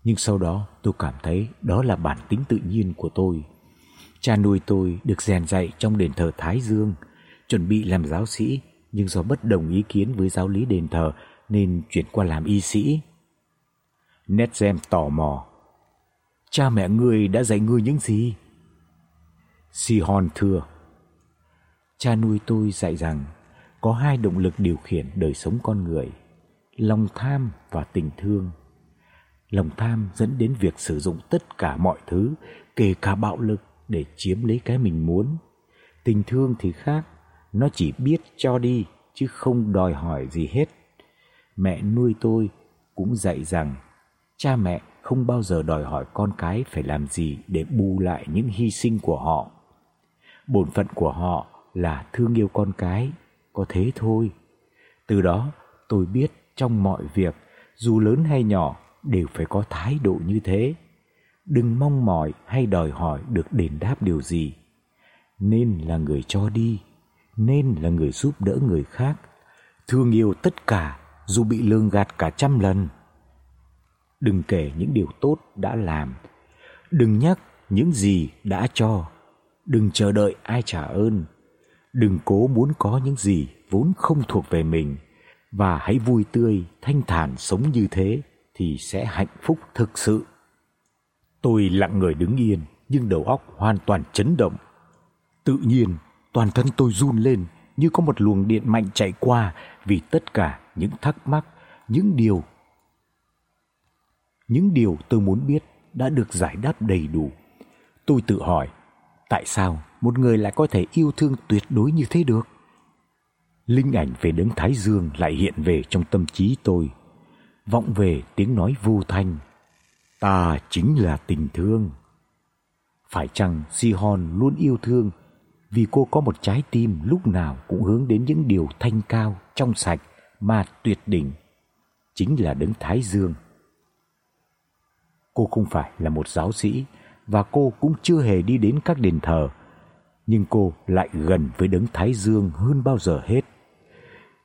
Nhưng sau đó tôi cảm thấy đó là bản tính tự nhiên của tôi. Cha nuôi tôi được rèn dạy trong đền thờ Thái Dương, chuẩn bị làm giáo sĩ, nhưng do bất đồng ý kiến với giáo lý đền thờ nên chuyển qua làm y sĩ. Netzem tò mò. Cha mẹ ngươi đã dạy ngươi những gì? Sihon thưa. Cha nuôi tôi dạy rằng có hai động lực điều khiển đời sống con người, lòng tham và tình thương. Lòng tham dẫn đến việc sử dụng tất cả mọi thứ, kể cả bạo lực để chiếm lấy cái mình muốn. Tình thương thì khác, nó chỉ biết cho đi chứ không đòi hỏi gì hết. Mẹ nuôi tôi cũng dạy rằng cha mẹ không bao giờ đòi hỏi con cái phải làm gì để bù lại những hy sinh của họ. Bổn phận của họ là thương yêu con cái, có thế thôi. Từ đó tôi biết trong mọi việc, dù lớn hay nhỏ đều phải có thái độ như thế. Đừng mong mỏi hay đòi hỏi được đền đáp điều gì. Nên là người cho đi, nên là người giúp đỡ người khác, thương yêu tất cả dù bị lường gạt cả trăm lần. Đừng kể những điều tốt đã làm, đừng nhắc những gì đã cho, đừng chờ đợi ai trả ơn, đừng cố muốn có những gì vốn không thuộc về mình và hãy vui tươi, thanh thản sống như thế thì sẽ hạnh phúc thực sự. Tôi lặng người đứng yên, nhưng đầu óc hoàn toàn chấn động. Tự nhiên, toàn thân tôi run lên như có một luồng điện mạnh chạy qua vì tất cả những thắc mắc, những điều những điều tôi muốn biết đã được giải đáp đầy đủ. Tôi tự hỏi, tại sao một người lại có thể yêu thương tuyệt đối như thế được? Linh ảnh về đấng Thái Dương lại hiện về trong tâm trí tôi, vọng về tiếng nói vô thanh, ta chính là tình thương. Phải chăng Sihon luôn yêu thương vì cô có một trái tim lúc nào cũng hướng đến những điều thanh cao, trong sạch mà tuyệt đỉnh, chính là đấng Thái Dương. Cô không phải là một giáo sĩ và cô cũng chưa hề đi đến các đền thờ, nhưng cô lại gần với đấng Thái Dương hơn bao giờ hết.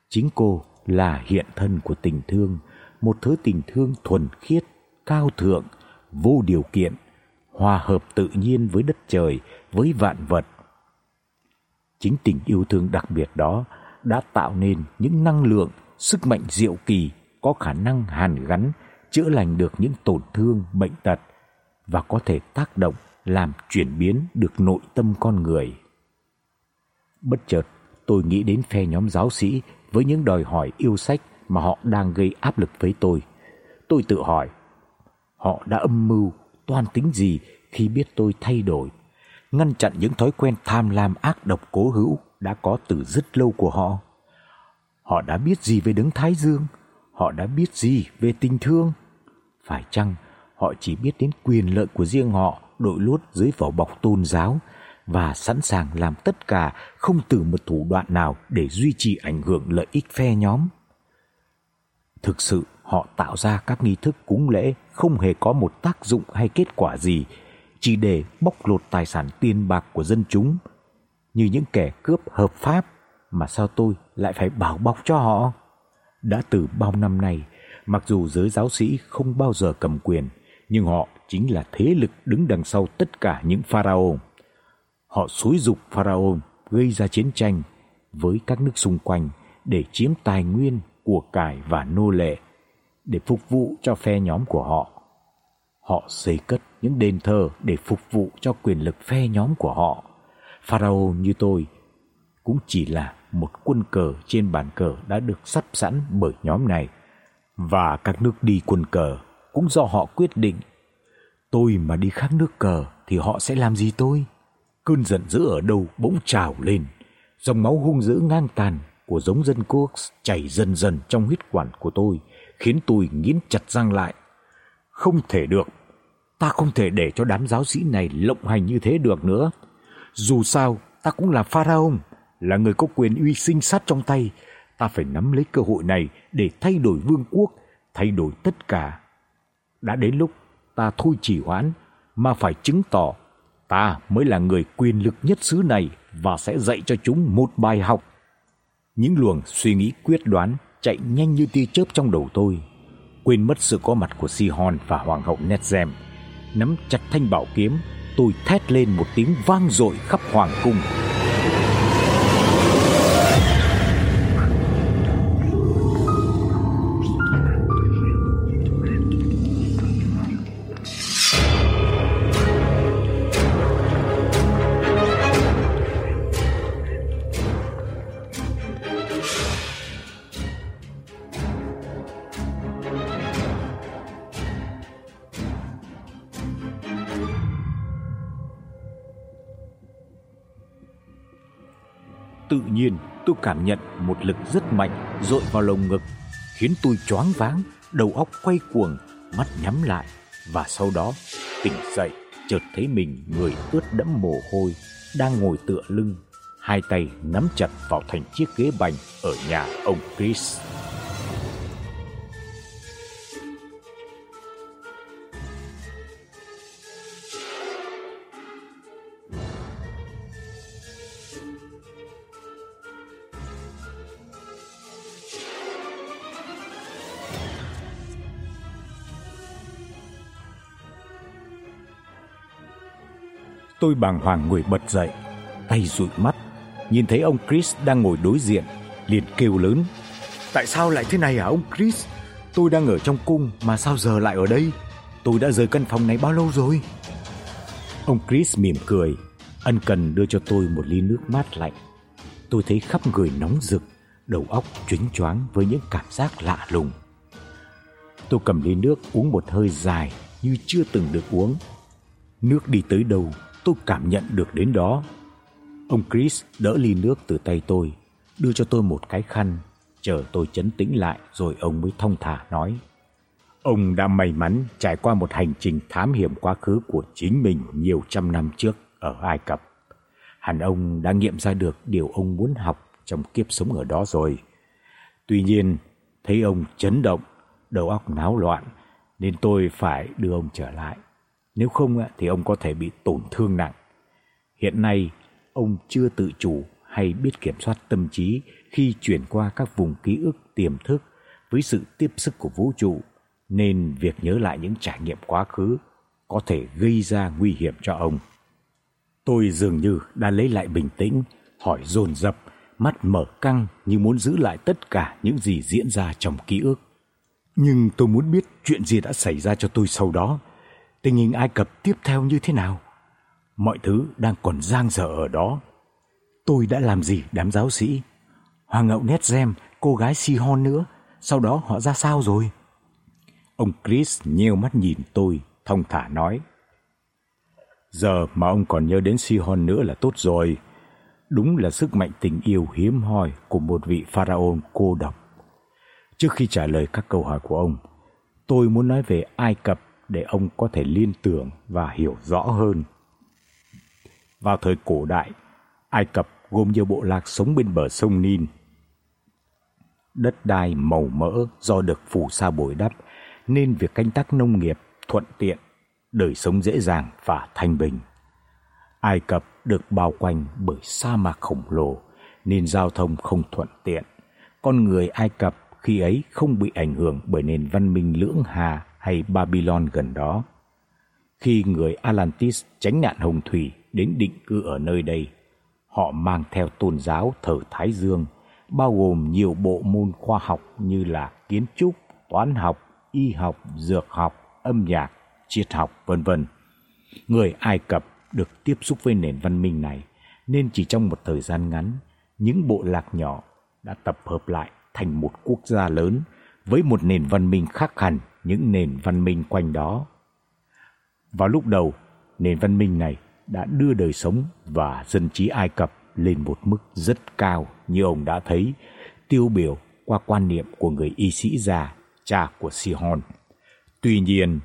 Chính cô là hiện thân của tình thương, một thứ tình thương thuần khiết, cao thượng, vô điều kiện, hòa hợp tự nhiên với đất trời, với vạn vật Chính tình yêu thương đặc biệt đó đã tạo nên những năng lượng, sức mạnh diệu kỳ có khả năng hàn gắn, chữa lành được những tổn thương, bệnh tật và có thể tác động làm chuyển biến được nội tâm con người. Bất chợt, tôi nghĩ đến phe nhóm giáo sĩ với những đòi hỏi yêu sách mà họ đang gây áp lực với tôi. Tôi tự hỏi, họ đã âm mưu toan tính gì khi biết tôi thay đổi ngăn chặn những thói quen tham lam ác độc cố hữu đã có từ rất lâu của họ. Họ đã biết gì về đấng Thái Dương? Họ đã biết gì về tình thương? Phải chăng họ chỉ biết đến quyền lợi của riêng họ đội lốt dưới vỏ bọc tôn giáo và sẵn sàng làm tất cả không từ một thủ đoạn nào để duy trì ảnh hưởng lợi ích phe nhóm? Thực sự, họ tạo ra các nghi thức cúng lễ không hề có một tác dụng hay kết quả gì, chỉ để bóc lột tài sản tiền bạc của dân chúng như những kẻ cướp hợp pháp mà sao tôi lại phải bảo bọc cho họ? Đã từ bao năm nay, mặc dù giới giáo sĩ không bao giờ cầm quyền, nhưng họ chính là thế lực đứng đằng sau tất cả những pharaoh. Họ xúi dục pharaoh gây ra chiến tranh với các nước xung quanh để chiếm tài nguyên, của cải và nô lệ để phục vụ cho phe nhóm của họ. Họ xây cất những đền thờ để phục vụ cho quyền lực phe nhóm của họ. Pharaoh như tôi cũng chỉ là một quân cờ trên bàn cờ đã được sắp sẵn bởi nhóm này. Và các nước đi quân cờ cũng do họ quyết định. Tôi mà đi khác nước cờ thì họ sẽ làm gì tôi? Cơn giận dữ ở đâu bỗng trào lên. Dòng máu hung dữ ngang tàn của giống dân quốc chảy dần dần trong huyết quản của tôi, khiến tôi nghiến chặt răng lại. Không thể được, ta không thể để cho đám giáo sĩ này lộng hành như thế được nữa. Dù sao, ta cũng là pharaoh, là người có quyền uy sinh sát trong tay, ta phải nắm lấy cơ hội này để thay đổi vương quốc, thay đổi tất cả. Đã đến lúc ta thôi chỉ hoãn mà phải chứng tỏ ta mới là người quyền lực nhất xứ này và sẽ dạy cho chúng một bài học. Những luồng suy nghĩ quyết đoán chạy nhanh như tia chớp trong đầu tôi, quên mất sự có mặt của Sihon và hoàng hậu Netzem. Nắm chặt thanh bảo kiếm, tôi thét lên một tiếng vang dội khắp hoàng cung. Tự nhiên, tôi cảm nhận một lực rất mạnh dội vào lồng ngực, khiến tôi choáng váng, đầu óc quay cuồng, mắt nhắm lại và sau đó tỉnh dậy, chợt thấy mình người ướt đẫm mồ hôi, đang ngồi tựa lưng, hai tay nắm chặt vào thành chiếc ghế bành ở nhà ông Chris. Tôi bàng hoàng ngồi bật dậy, tay dụi mắt, nhìn thấy ông Chris đang ngồi đối diện, liền kêu lớn: "Tại sao lại thế này hả ông Chris? Tôi đang ở trong cung mà sao giờ lại ở đây? Tôi đã rời căn phòng này bao lâu rồi?" Ông Chris mỉm cười, ân cần đưa cho tôi một ly nước mát lạnh. Tôi thấy khắp người nóng rực, đầu óc choáng choáng với những cảm giác lạ lùng. Tôi cầm ly nước uống một hơi dài như chưa từng được uống. Nước đi tới đâu tôi cảm nhận được đến đó. Ông Chris đỡ ly nước từ tay tôi, đưa cho tôi một cái khăn, chờ tôi chấn tĩnh lại rồi ông mới thông thả nói: Ông đã may mắn trải qua một hành trình thám hiểm quá khứ của chính mình nhiều trăm năm trước ở Ai Cập. Hẳn ông đã nghiệm ra được điều ông muốn học trong kiếp sống ở đó rồi. Tuy nhiên, thấy ông chấn động, đầu óc náo loạn nên tôi phải đưa ông trở lại. Nếu không thì ông có thể bị tổn thương nặng. Hiện nay, ông chưa tự chủ hay biết kiểm soát tâm trí khi chuyển qua các vùng ký ức tiềm thức với sự tiếp sức của vũ trụ, nên việc nhớ lại những trải nghiệm quá khứ có thể gây ra nguy hiểm cho ông. Tôi dường như đã lấy lại bình tĩnh, hỏi dồn dập, mắt mở căng như muốn giữ lại tất cả những gì diễn ra trong ký ức. Nhưng tôi muốn biết chuyện gì đã xảy ra cho tôi sau đó tình hình Ai Cập tiếp theo như thế nào. Mọi thứ đang còn dang dở ở đó. Tôi đã làm gì đám giáo sĩ? Hoàng hậu Netzem, cô gái Sihon nữa, sau đó họ ra sao rồi? Ông Chris nheo mắt nhìn tôi, thông thả nói: "Giờ mà ông còn nhớ đến Sihon nữa là tốt rồi. Đúng là sức mạnh tình yêu hiếm hoi của một vị pharaoh cô độc." Trước khi trả lời các câu hỏi của ông, tôi muốn nói về Ai Cập để ông có thể liên tưởng và hiểu rõ hơn. Vào thời cổ đại, Ai Cập gồm nhiều bộ lạc sống bên bờ sông Nin. Đất đai màu mỡ do được phủ sa bồi đắp nên việc canh tác nông nghiệp thuận tiện, đời sống dễ dàng và thanh bình. Ai Cập được bao quanh bởi sa mạc khổng lồ nên giao thông không thuận tiện. Con người Ai Cập khi ấy không bị ảnh hưởng bởi nền văn minh lưỡng hà hay Babylon gần đó. Khi người Atlantis tránh nạn hồng thủy đến định cư ở nơi đây, họ mang theo tôn giáo thờ Thái Dương, bao gồm nhiều bộ môn khoa học như là kiến trúc, toán học, y học, dược học, âm nhạc, triết học vân vân. Người Ai Cập được tiếp xúc với nền văn minh này nên chỉ trong một thời gian ngắn, những bộ lạc nhỏ đã tập hợp lại thành một quốc gia lớn với một nền văn minh khác hẳn những nền văn minh quanh đó. Vào lúc đầu, nền văn minh này đã đưa đời sống và dân trí Ai Cập lên một mức rất cao như ông đã thấy, tiêu biểu qua quan niệm của người y sĩ già, cha của Sihon. Tuy nhiên,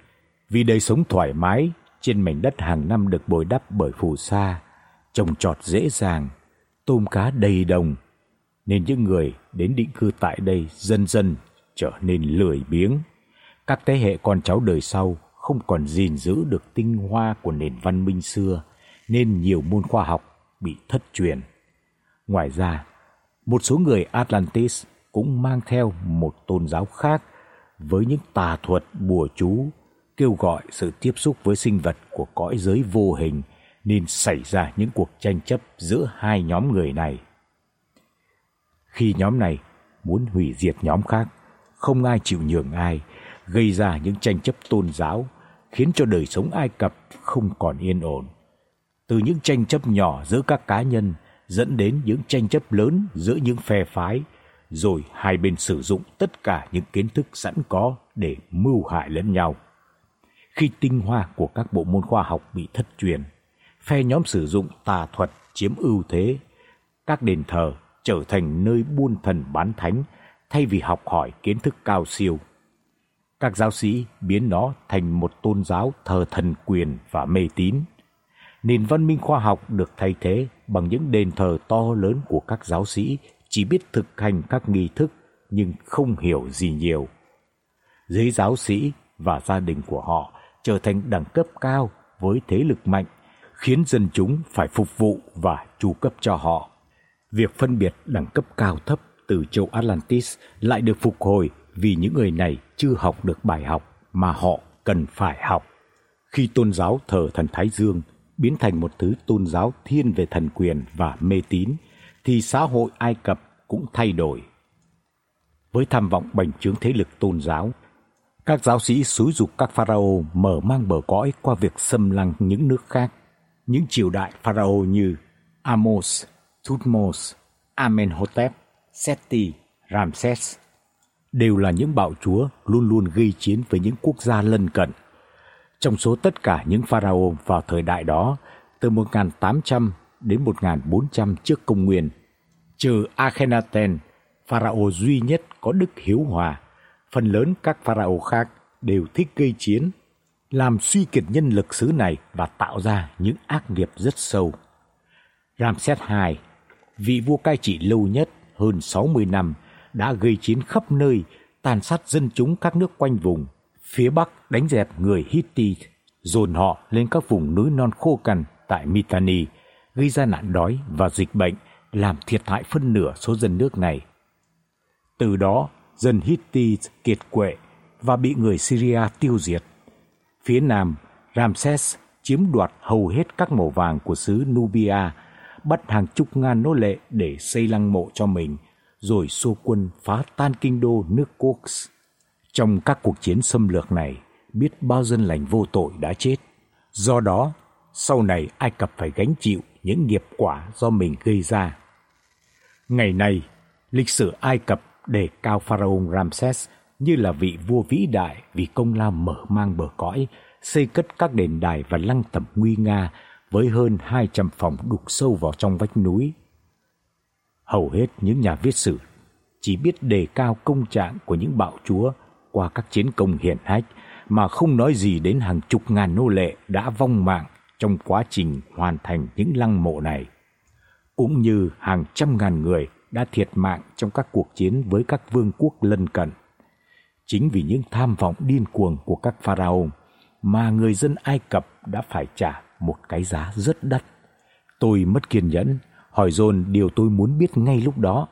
Vì đời sống thoải mái trên mảnh đất hàng năm được bồi đắp bởi phù sa, trồng trọt dễ dàng, tôm cá đầy đồng, nên những người đến định cư tại đây dần dần trở nên lười biếng. Các thế hệ con cháu đời sau không còn gìn giữ được tinh hoa của nền văn minh xưa, nên nhiều môn khoa học bị thất truyền. Ngoài ra, một số người Atlantis cũng mang theo một tôn giáo khác với những tà thuật bùa chú kêu gọi sự tiếp xúc với sinh vật của cõi giới vô hình nên xảy ra những cuộc tranh chấp giữa hai nhóm người này. Khi nhóm này muốn hủy diệt nhóm khác, không ai chịu nhường ai, gây ra những tranh chấp tôn giáo, khiến cho đời sống Ai Cập không còn yên ổn. Từ những tranh chấp nhỏ giữa các cá nhân dẫn đến những tranh chấp lớn giữa những phe phái, rồi hai bên sử dụng tất cả những kiến thức sẵn có để mưu hại lẫn nhau. Khi tinh hoa của các bộ môn khoa học bị thất truyền, phe nhóm sử dụng tà thuật chiếm ưu thế, các đền thờ trở thành nơi buôn thần bán thánh thay vì học hỏi kiến thức cao siêu. Các giáo sĩ biến nó thành một tôn giáo thờ thần quyền và mê tín. Nền văn minh khoa học được thay thế bằng những đền thờ to lớn của các giáo sĩ chỉ biết thực hành các nghi thức nhưng không hiểu gì nhiều. Giới giáo sĩ và gia đình của họ trở thành đẳng cấp cao với thế lực mạnh, khiến dân chúng phải phục vụ và chu cấp cho họ. Việc phân biệt đẳng cấp cao thấp từ châu Atlantis lại được phục hồi vì những người này chưa học được bài học mà họ cần phải học. Khi tôn giáo thờ thần Thái Dương biến thành một thứ tôn giáo thiên về thần quyền và mê tín thì xã hội Ai Cập cũng thay đổi. Với tham vọng bành trướng thế lực tôn giáo, các giáo sĩ xúi dục các pharaoh mở mang bờ cõi qua việc xâm lăng những nước khác. Những triều đại pharaoh như Amos, Thutmose, Amenhotep, Seti, Ramses đều là những bạo chúa luôn luôn gây chiến với những quốc gia lân cận. Trong số tất cả những pharaoh vào thời đại đó, từ 1800 đến 1400 trước công nguyên, trừ Akhenaten, pharaoh duy nhất có đức hiếu hòa, phần lớn các pharaoh khác đều thích gây chiến, làm suy kiệt nhân lực xứ này và tạo ra những ác nghiệp rất sâu. Ramses II, vị vua cai trị lâu nhất hơn 60 năm, đã gây chiến khắp nơi, tàn sát dân chúng các nước quanh vùng, phía bắc đánh dẹp người Hittite, dồn họ lên các vùng núi non khô cằn tại Mitanni, gây ra nạn đói và dịch bệnh, làm thiệt hại phân nửa số dân nước này. Từ đó, dân Hittite kiệt quệ và bị người Syria tiêu diệt. Phía nam, Ramses chiếm đoạt hầu hết các mỏ vàng của xứ Nubia, bắt hàng chục ngàn nô lệ để xây lăng mộ cho mình, rồi xô quân phá tan kinh đô nước quốc. Trong các cuộc chiến xâm lược này, biết bao dân lành vô tội đã chết. Do đó, sau này Ai Cập phải gánh chịu những nghiệp quả do mình gây ra. Ngày nay, lịch sử Ai Cập đề cao pharaoh Ramses như là vị vua vĩ đại vì công lao mở mang bờ cõi, xây cất các đền đài và lăng tẩm nguy nga với hơn 200 phòng đục sâu vào trong vách núi. Hầu hết những nhà viết sử chỉ biết đề cao công trạng của những bạo chúa qua các chiến công hiển hách mà không nói gì đến hàng chục ngàn nô lệ đã vong mạng trong quá trình hoàn thành những lăng mộ này, cũng như hàng trăm ngàn người đã thiệt mạng trong các cuộc chiến với các vương quốc lân cận. Chính vì những tham vọng điên cuồng của các pharaoh mà người dân Ai Cập đã phải trả một cái giá rất đắt. Tôi mất kiên nhẫn, hỏi dồn điều tôi muốn biết ngay lúc đó.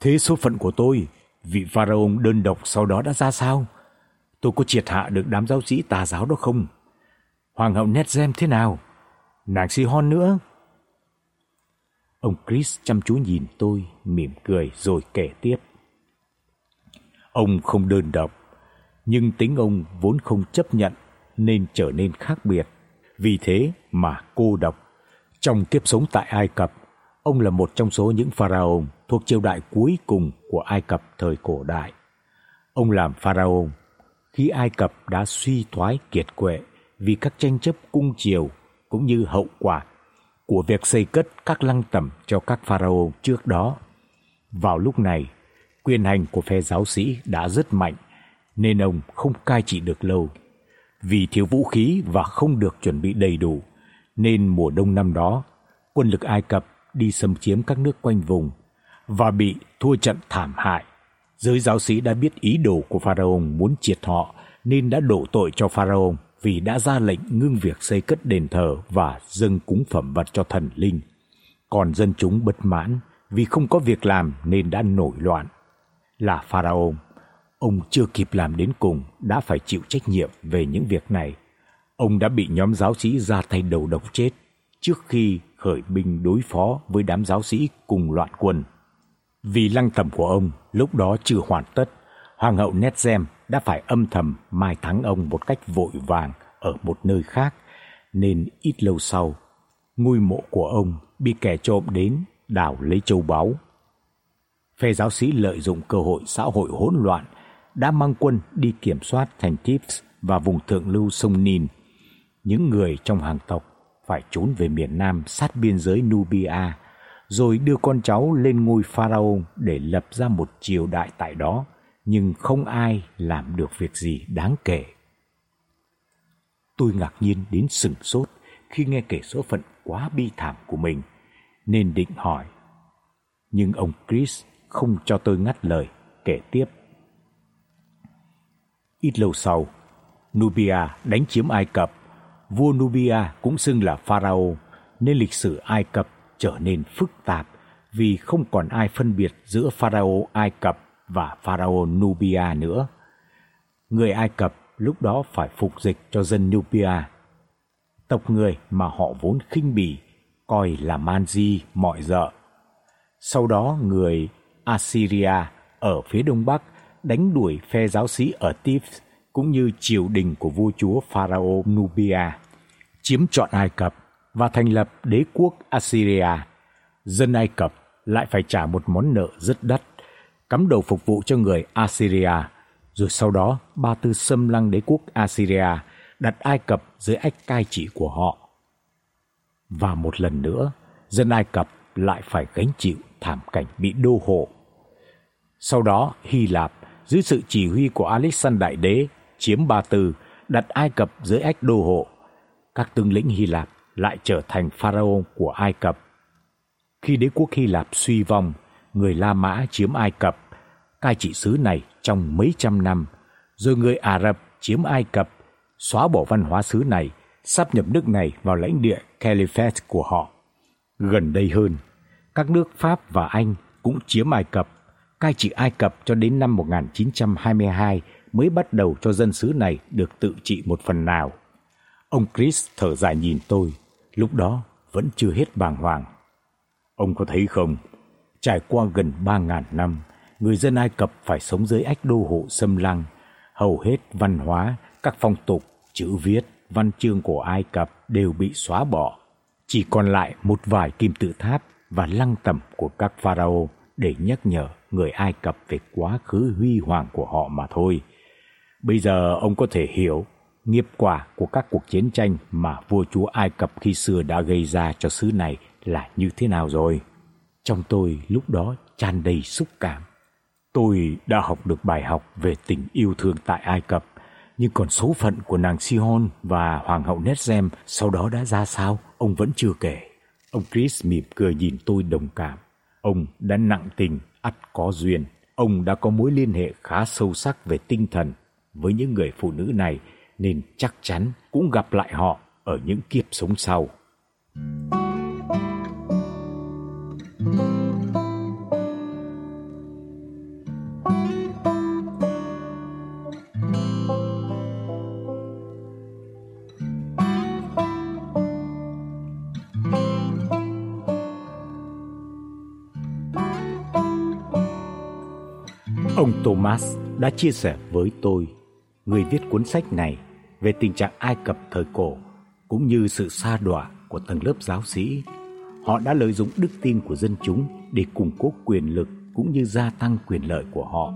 Thế số phận của tôi, vị pharaoh đơn độc sau đó đã ra sao? Tôi có triệt hạ được đám giáo sĩ tà giáo đó không? Hoàng hậu Netzem thế nào? Nàng Si-hon nữa? Ông Chris chăm chú nhìn tôi, mỉm cười rồi kể tiếp. Ông không đơn độc, nhưng tính ông vốn không chấp nhận nên trở nên khác biệt. Vì thế mà cô độc. Trong kiếp sống tại Ai Cập, ông là một trong số những pharaoh thuộc triều đại cuối cùng của Ai Cập thời cổ đại. Ông làm pharaoh khi Ai Cập đã suy thoái kiệt quệ vì các tranh chấp cung triều cũng như hậu quả của việc xây cất các lăng tẩm cho các pharaoh trước đó. Vào lúc này, quyền hành của phe giáo sĩ đã rất mạnh nên ông không cai trị được lâu. Vì thiếu vũ khí và không được chuẩn bị đầy đủ, nên mùa đông năm đó, quân lực Ai Cập đi xâm chiếm các nước quanh vùng và bị thua trận thảm hại. Giới giáo sĩ đã biết ý đồ của Pharaoh muốn triệt họ nên đã đổ tội cho Pharaoh vì đã ra lệnh ngưng việc xây cất đền thờ và dâng cúng phẩm vật cho thần linh. Còn dân chúng bất mãn vì không có việc làm nên đã nổi loạn. Là Pharaoh, ông chưa kịp làm đến cùng đã phải chịu trách nhiệm về những việc này. Ông đã bị nhóm giáo sĩ ra tay đầu độc chết trước khi khởi binh đối phó với đám giáo sĩ cùng loạn quân. Vì lăng tẩm của ông lúc đó chưa hoàn tất, hoàng hậu Netzem đã phải âm thầm mai táng ông một cách vội vàng ở một nơi khác, nên ít lâu sau, ngôi mộ của ông bị kẻ trộm đến đào lấy châu báu. Phe giáo sĩ lợi dụng cơ hội xã hội hỗn loạn đã mang quân đi kiểm soát thành Thebes và vùng thượng lưu sông Nin. Những người trong hàng tộc phải trốn về miền Nam sát biên giới Nubia, rồi đưa con cháu lên ngôi pharaoh để lập ra một triều đại tại đó, nhưng không ai làm được việc gì đáng kể. Tôi ngạc nhiên đến sừng sốt khi nghe kể số phận quá bi thảm của mình, nên định hỏi. Nhưng ông Chris không cho tôi ngắt lời, kể tiếp. Ít lâu sau, Nubia đánh chiếm Ai Cập vua Nubia cũng xưng là Pharaoh, nên lịch sử Ai Cập trở nên phức tạp vì không còn ai phân biệt giữa Pharaoh Ai Cập và Pharaoh Nubia nữa. Người Ai Cập lúc đó phải phục dịch cho dân Nubia. Tộc người mà họ vốn khinh bỉ, coi là man di mọi dợ. Sau đó người Assyria ở phía đông bắc đánh đuổi phe giáo sĩ ở Thebes cũng như triều đình của vua chúa Pharaoh Nubia, chiếm trọn Ai Cập và thành lập đế quốc Assyria. Dân Ai Cập lại phải trả một món nợ rất đắt, cắm đầu phục vụ cho người Assyria, rồi sau đó Ba Tư xâm lăng đế quốc Assyria, đặt Ai Cập dưới ách cai trị của họ. Và một lần nữa, dân Ai Cập lại phải gánh chịu thảm cảnh bị đô hộ. Sau đó, Hy Lạp dưới sự chỉ huy của Alexander Đại Đế chiếm Ba Tư, đặt Ai Cập dưới ách đô hộ. Các tướng lĩnh Hy Lạp lại trở thành pharaoh của Ai Cập. Khi đế quốc Hy Lạp suy vong, người La Mã chiếm Ai Cập, cai trị xứ này trong mấy trăm năm, rồi người Ả Rập chiếm Ai Cập, xóa bỏ văn hóa xứ này, sắp nhập nước này vào lãnh địa Caliphate của họ. Gần đây hơn, các nước Pháp và Anh cũng chiếm Ai Cập, cai trị Ai Cập cho đến năm 1922 mới bắt đầu cho dân xứ này được tự trị một phần nào. Ông Chris thở dài nhìn tôi, lúc đó vẫn chưa hết bàng hoàng. Ông có thấy không, trải qua gần 3000 năm, người dân Ai Cập phải sống dưới ách đô hộ xâm lăng, hầu hết văn hóa, các phong tục, chữ viết, văn chương của Ai Cập đều bị xóa bỏ, chỉ còn lại một vài kim tự tháp và lăng tẩm của các pharaoh để nhắc nhở người Ai Cập về quá khứ huy hoàng của họ mà thôi. Bây giờ ông có thể hiểu nghiệp quả của các cuộc chiến tranh mà vua chúa Ai Cập khi xưa đã gây ra cho xứ này là như thế nào rồi. Trong tôi lúc đó tràn đầy xúc cảm. Tôi đã học được bài học về tình yêu thương tại Ai Cập, nhưng còn số phận của nàng Sihon và hoàng hậu Netzem sau đó đã ra sao, ông vẫn chưa kể. Ông Chris mỉm cười nhìn tôi đồng cảm. Ông đã nặng tình, ắt có duyên. Ông đã có mối liên hệ khá sâu sắc về tinh thần với những người phụ nữ này nên chắc chắn cũng gặp lại họ ở những kiếp sống sau. Ông đã chia sẻ với tôi người viết cuốn sách này về tình trạng Ai Cập thời cổ cũng như sự sa đọa của tầng lớp giáo sĩ. Họ đã lợi dụng đức tin của dân chúng để củng cố quyền lực cũng như gia tăng quyền lợi của họ.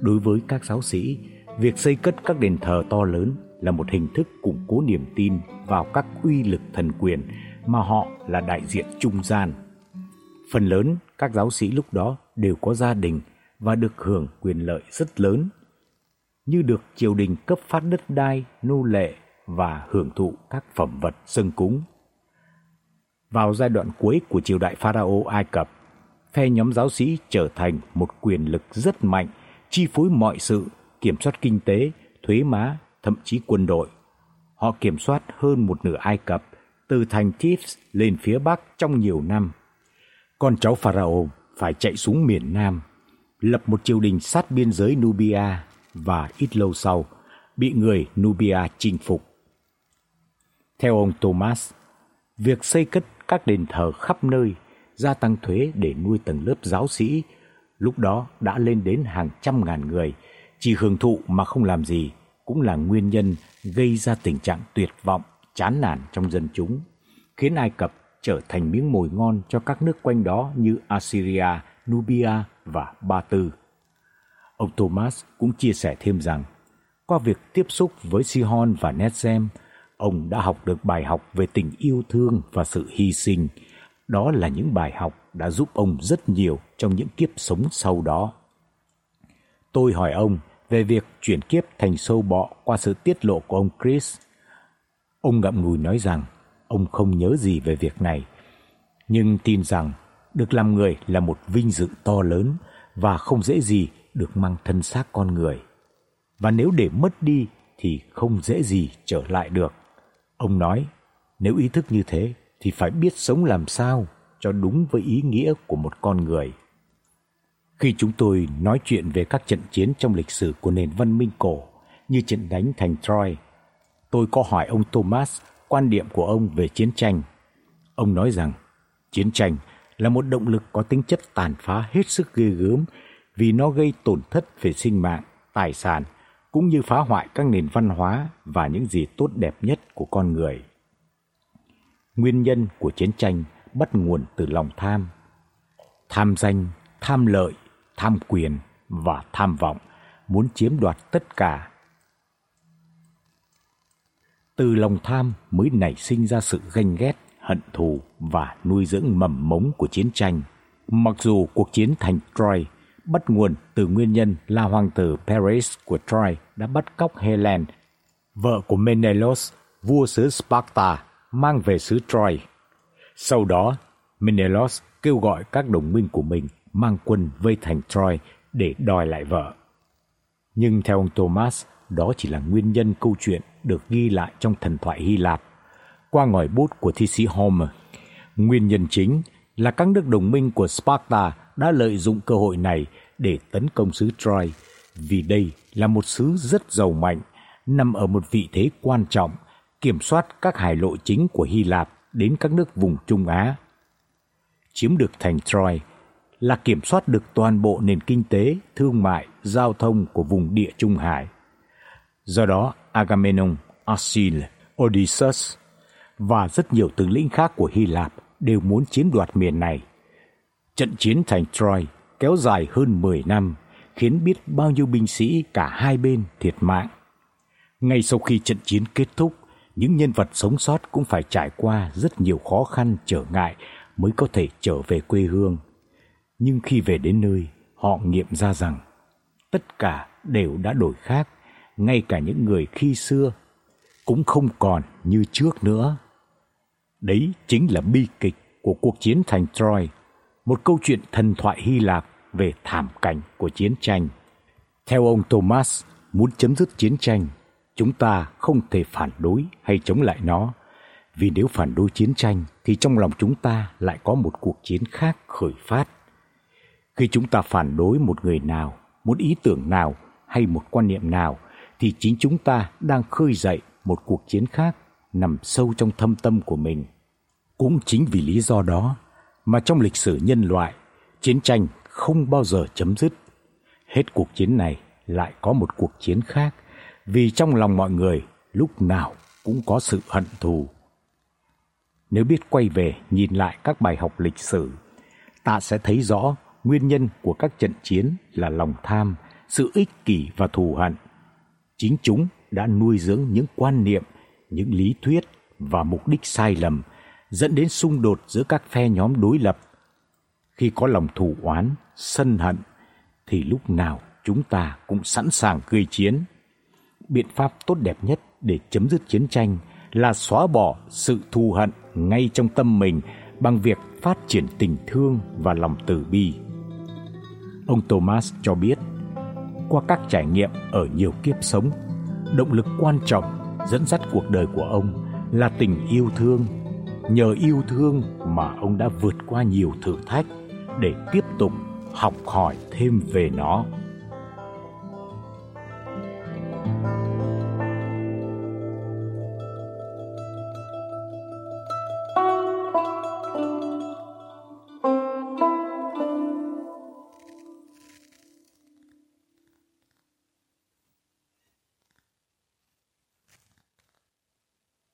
Đối với các giáo sĩ, việc xây cất các đền thờ to lớn là một hình thức củng cố niềm tin vào các uy lực thần quyền mà họ là đại diện trung gian. Phần lớn các giáo sĩ lúc đó đều có gia đình và được hưởng quyền lợi rất lớn như được triều đình cấp phát đất đai, nô lệ và hưởng thụ các phẩm vật dâng cúng. Vào giai đoạn cuối của triều đại Pharaoh Ai Cập, phe nhóm giáo sĩ trở thành một quyền lực rất mạnh, chi phối mọi sự, kiểm soát kinh tế, thuế má, thậm chí quân đội. Họ kiểm soát hơn một nửa Ai Cập, từ thành Thebes lên phía bắc trong nhiều năm. Con cháu Pharaoh phải chạy xuống miền Nam, lập một triều đình sát biên giới Nubia và ít lâu sau bị người Nubia chinh phục. Theo ông Thomas, việc xây cất các đền thờ khắp nơi, gia tăng thuế để nuôi tầng lớp giáo sĩ, lúc đó đã lên đến hàng trăm ngàn người, chỉ hưởng thụ mà không làm gì cũng là nguyên nhân gây ra tình trạng tuyệt vọng, chán nản trong dân chúng, khiến Ai Cập trở thành miếng mồi ngon cho các nước quanh đó như Assyria, Nubia và Ba Tư. Ông Thomas cũng chia sẻ thêm rằng, qua việc tiếp xúc với Sihon và Netzem, ông đã học được bài học về tình yêu thương và sự hy sinh. Đó là những bài học đã giúp ông rất nhiều trong những kiếp sống sau đó. Tôi hỏi ông về việc chuyển kiếp thành sâu bọ qua sự tiết lộ của ông Chris. Ông ngậm ngùi nói rằng ông không nhớ gì về việc này, nhưng tin rằng được làm người là một vinh dự to lớn và không dễ gì được mang thân xác con người. Và nếu để mất đi thì không dễ gì trở lại được. Ông nói, nếu ý thức như thế thì phải biết sống làm sao cho đúng với ý nghĩa của một con người. Khi chúng tôi nói chuyện về các trận chiến trong lịch sử của nền văn minh cổ như trận đánh thành Troy, tôi có hỏi ông Thomas quan điểm của ông về chiến tranh. Ông nói rằng chiến tranh là một động lực có tính chất tàn phá hết sức ghê gớm vì nó gây tổn thất về sinh mạng, tài sản cũng như phá hoại các nền văn hóa và những gì tốt đẹp nhất của con người. Nguyên nhân của chiến tranh bắt nguồn từ lòng tham. Tham danh, tham lợi, tham quyền và tham vọng, muốn chiếm đoạt tất cả. Từ lòng tham mới nảy sinh ra sự ganh ghét, hận thù và nuôi dưỡng mầm mống của chiến tranh. Mặc dù cuộc chiến thành Troy bắt nguồn từ nguyên nhân là hoàng tử Paris của Troy đã bắt cóc Helen, vợ của Menelaus, vua xứ Sparta, mang về xứ Troy. Sau đó, Menelaus kêu gọi các đồng minh của mình mang quân vây thành Troy để đòi lại vợ. Nhưng theo ông Thomas, đó chỉ là nguyên nhân câu chuyện được ghi lại trong thần thoại Hy Lạp qua ngòi bút của thi sĩ Homer. Nguyên nhân chính là các nước đồng minh của Sparta đã lợi dụng cơ hội này để tấn công xứ Troy, vì đây là một xứ rất giàu mạnh, nằm ở một vị thế quan trọng, kiểm soát các hải lộ chính của Hy Lạp đến các nước vùng Trung Á. Chiếm được thành Troy là kiểm soát được toàn bộ nền kinh tế, thương mại, giao thông của vùng địa Trung Hải. Do đó, Agamemnon, Achilles, Odysseus và rất nhiều tướng lĩnh khác của Hy Lạp đều muốn chiếm đoạt miền này. Trận chiến thành Troy kéo dài hơn 10 năm, khiến biết bao nhiêu binh sĩ cả hai bên thiệt mạng. Ngay sau khi trận chiến kết thúc, những nhân vật sống sót cũng phải trải qua rất nhiều khó khăn trở ngại mới có thể trở về quê hương. Nhưng khi về đến nơi, họ nghiệm ra rằng tất cả đều đã đổi khác, ngay cả những người khi xưa cũng không còn như trước nữa. Đấy chính là bi kịch của cuộc chiến thành Troy, một câu chuyện thần thoại Hy Lạp về thảm cảnh của chiến tranh. Theo ông Thomas, muốn chấm dứt chiến tranh, chúng ta không thể phản đối hay chống lại nó, vì nếu phản đối chiến tranh thì trong lòng chúng ta lại có một cuộc chiến khác khởi phát. Khi chúng ta phản đối một người nào, một ý tưởng nào hay một quan niệm nào thì chính chúng ta đang khơi dậy một cuộc chiến khác nằm sâu trong thâm tâm của mình. Cũng chính vì lý do đó mà trong lịch sử nhân loại, chiến tranh không bao giờ chấm dứt. Hết cuộc chiến này lại có một cuộc chiến khác, vì trong lòng mọi người lúc nào cũng có sự hận thù. Nếu biết quay về nhìn lại các bài học lịch sử, ta sẽ thấy rõ nguyên nhân của các trận chiến là lòng tham, sự ích kỷ và thù hận. Chính chúng đã nuôi dưỡng những quan niệm, những lý thuyết và mục đích sai lầm dẫn đến xung đột giữa các phe nhóm đối lập. Khi có lòng thù oán, sân hận thì lúc nào chúng ta cũng sẵn sàng gây chiến. biện pháp tốt đẹp nhất để chấm dứt chiến tranh là xóa bỏ sự thù hận ngay trong tâm mình bằng việc phát triển tình thương và lòng từ bi. Ông Thomas cho biết, qua các trải nghiệm ở nhiều kiếp sống, động lực quan trọng dẫn dắt cuộc đời của ông là tình yêu thương. Nhờ yêu thương mà ông đã vượt qua nhiều thử thách để tiếp tục học hỏi thêm về nó.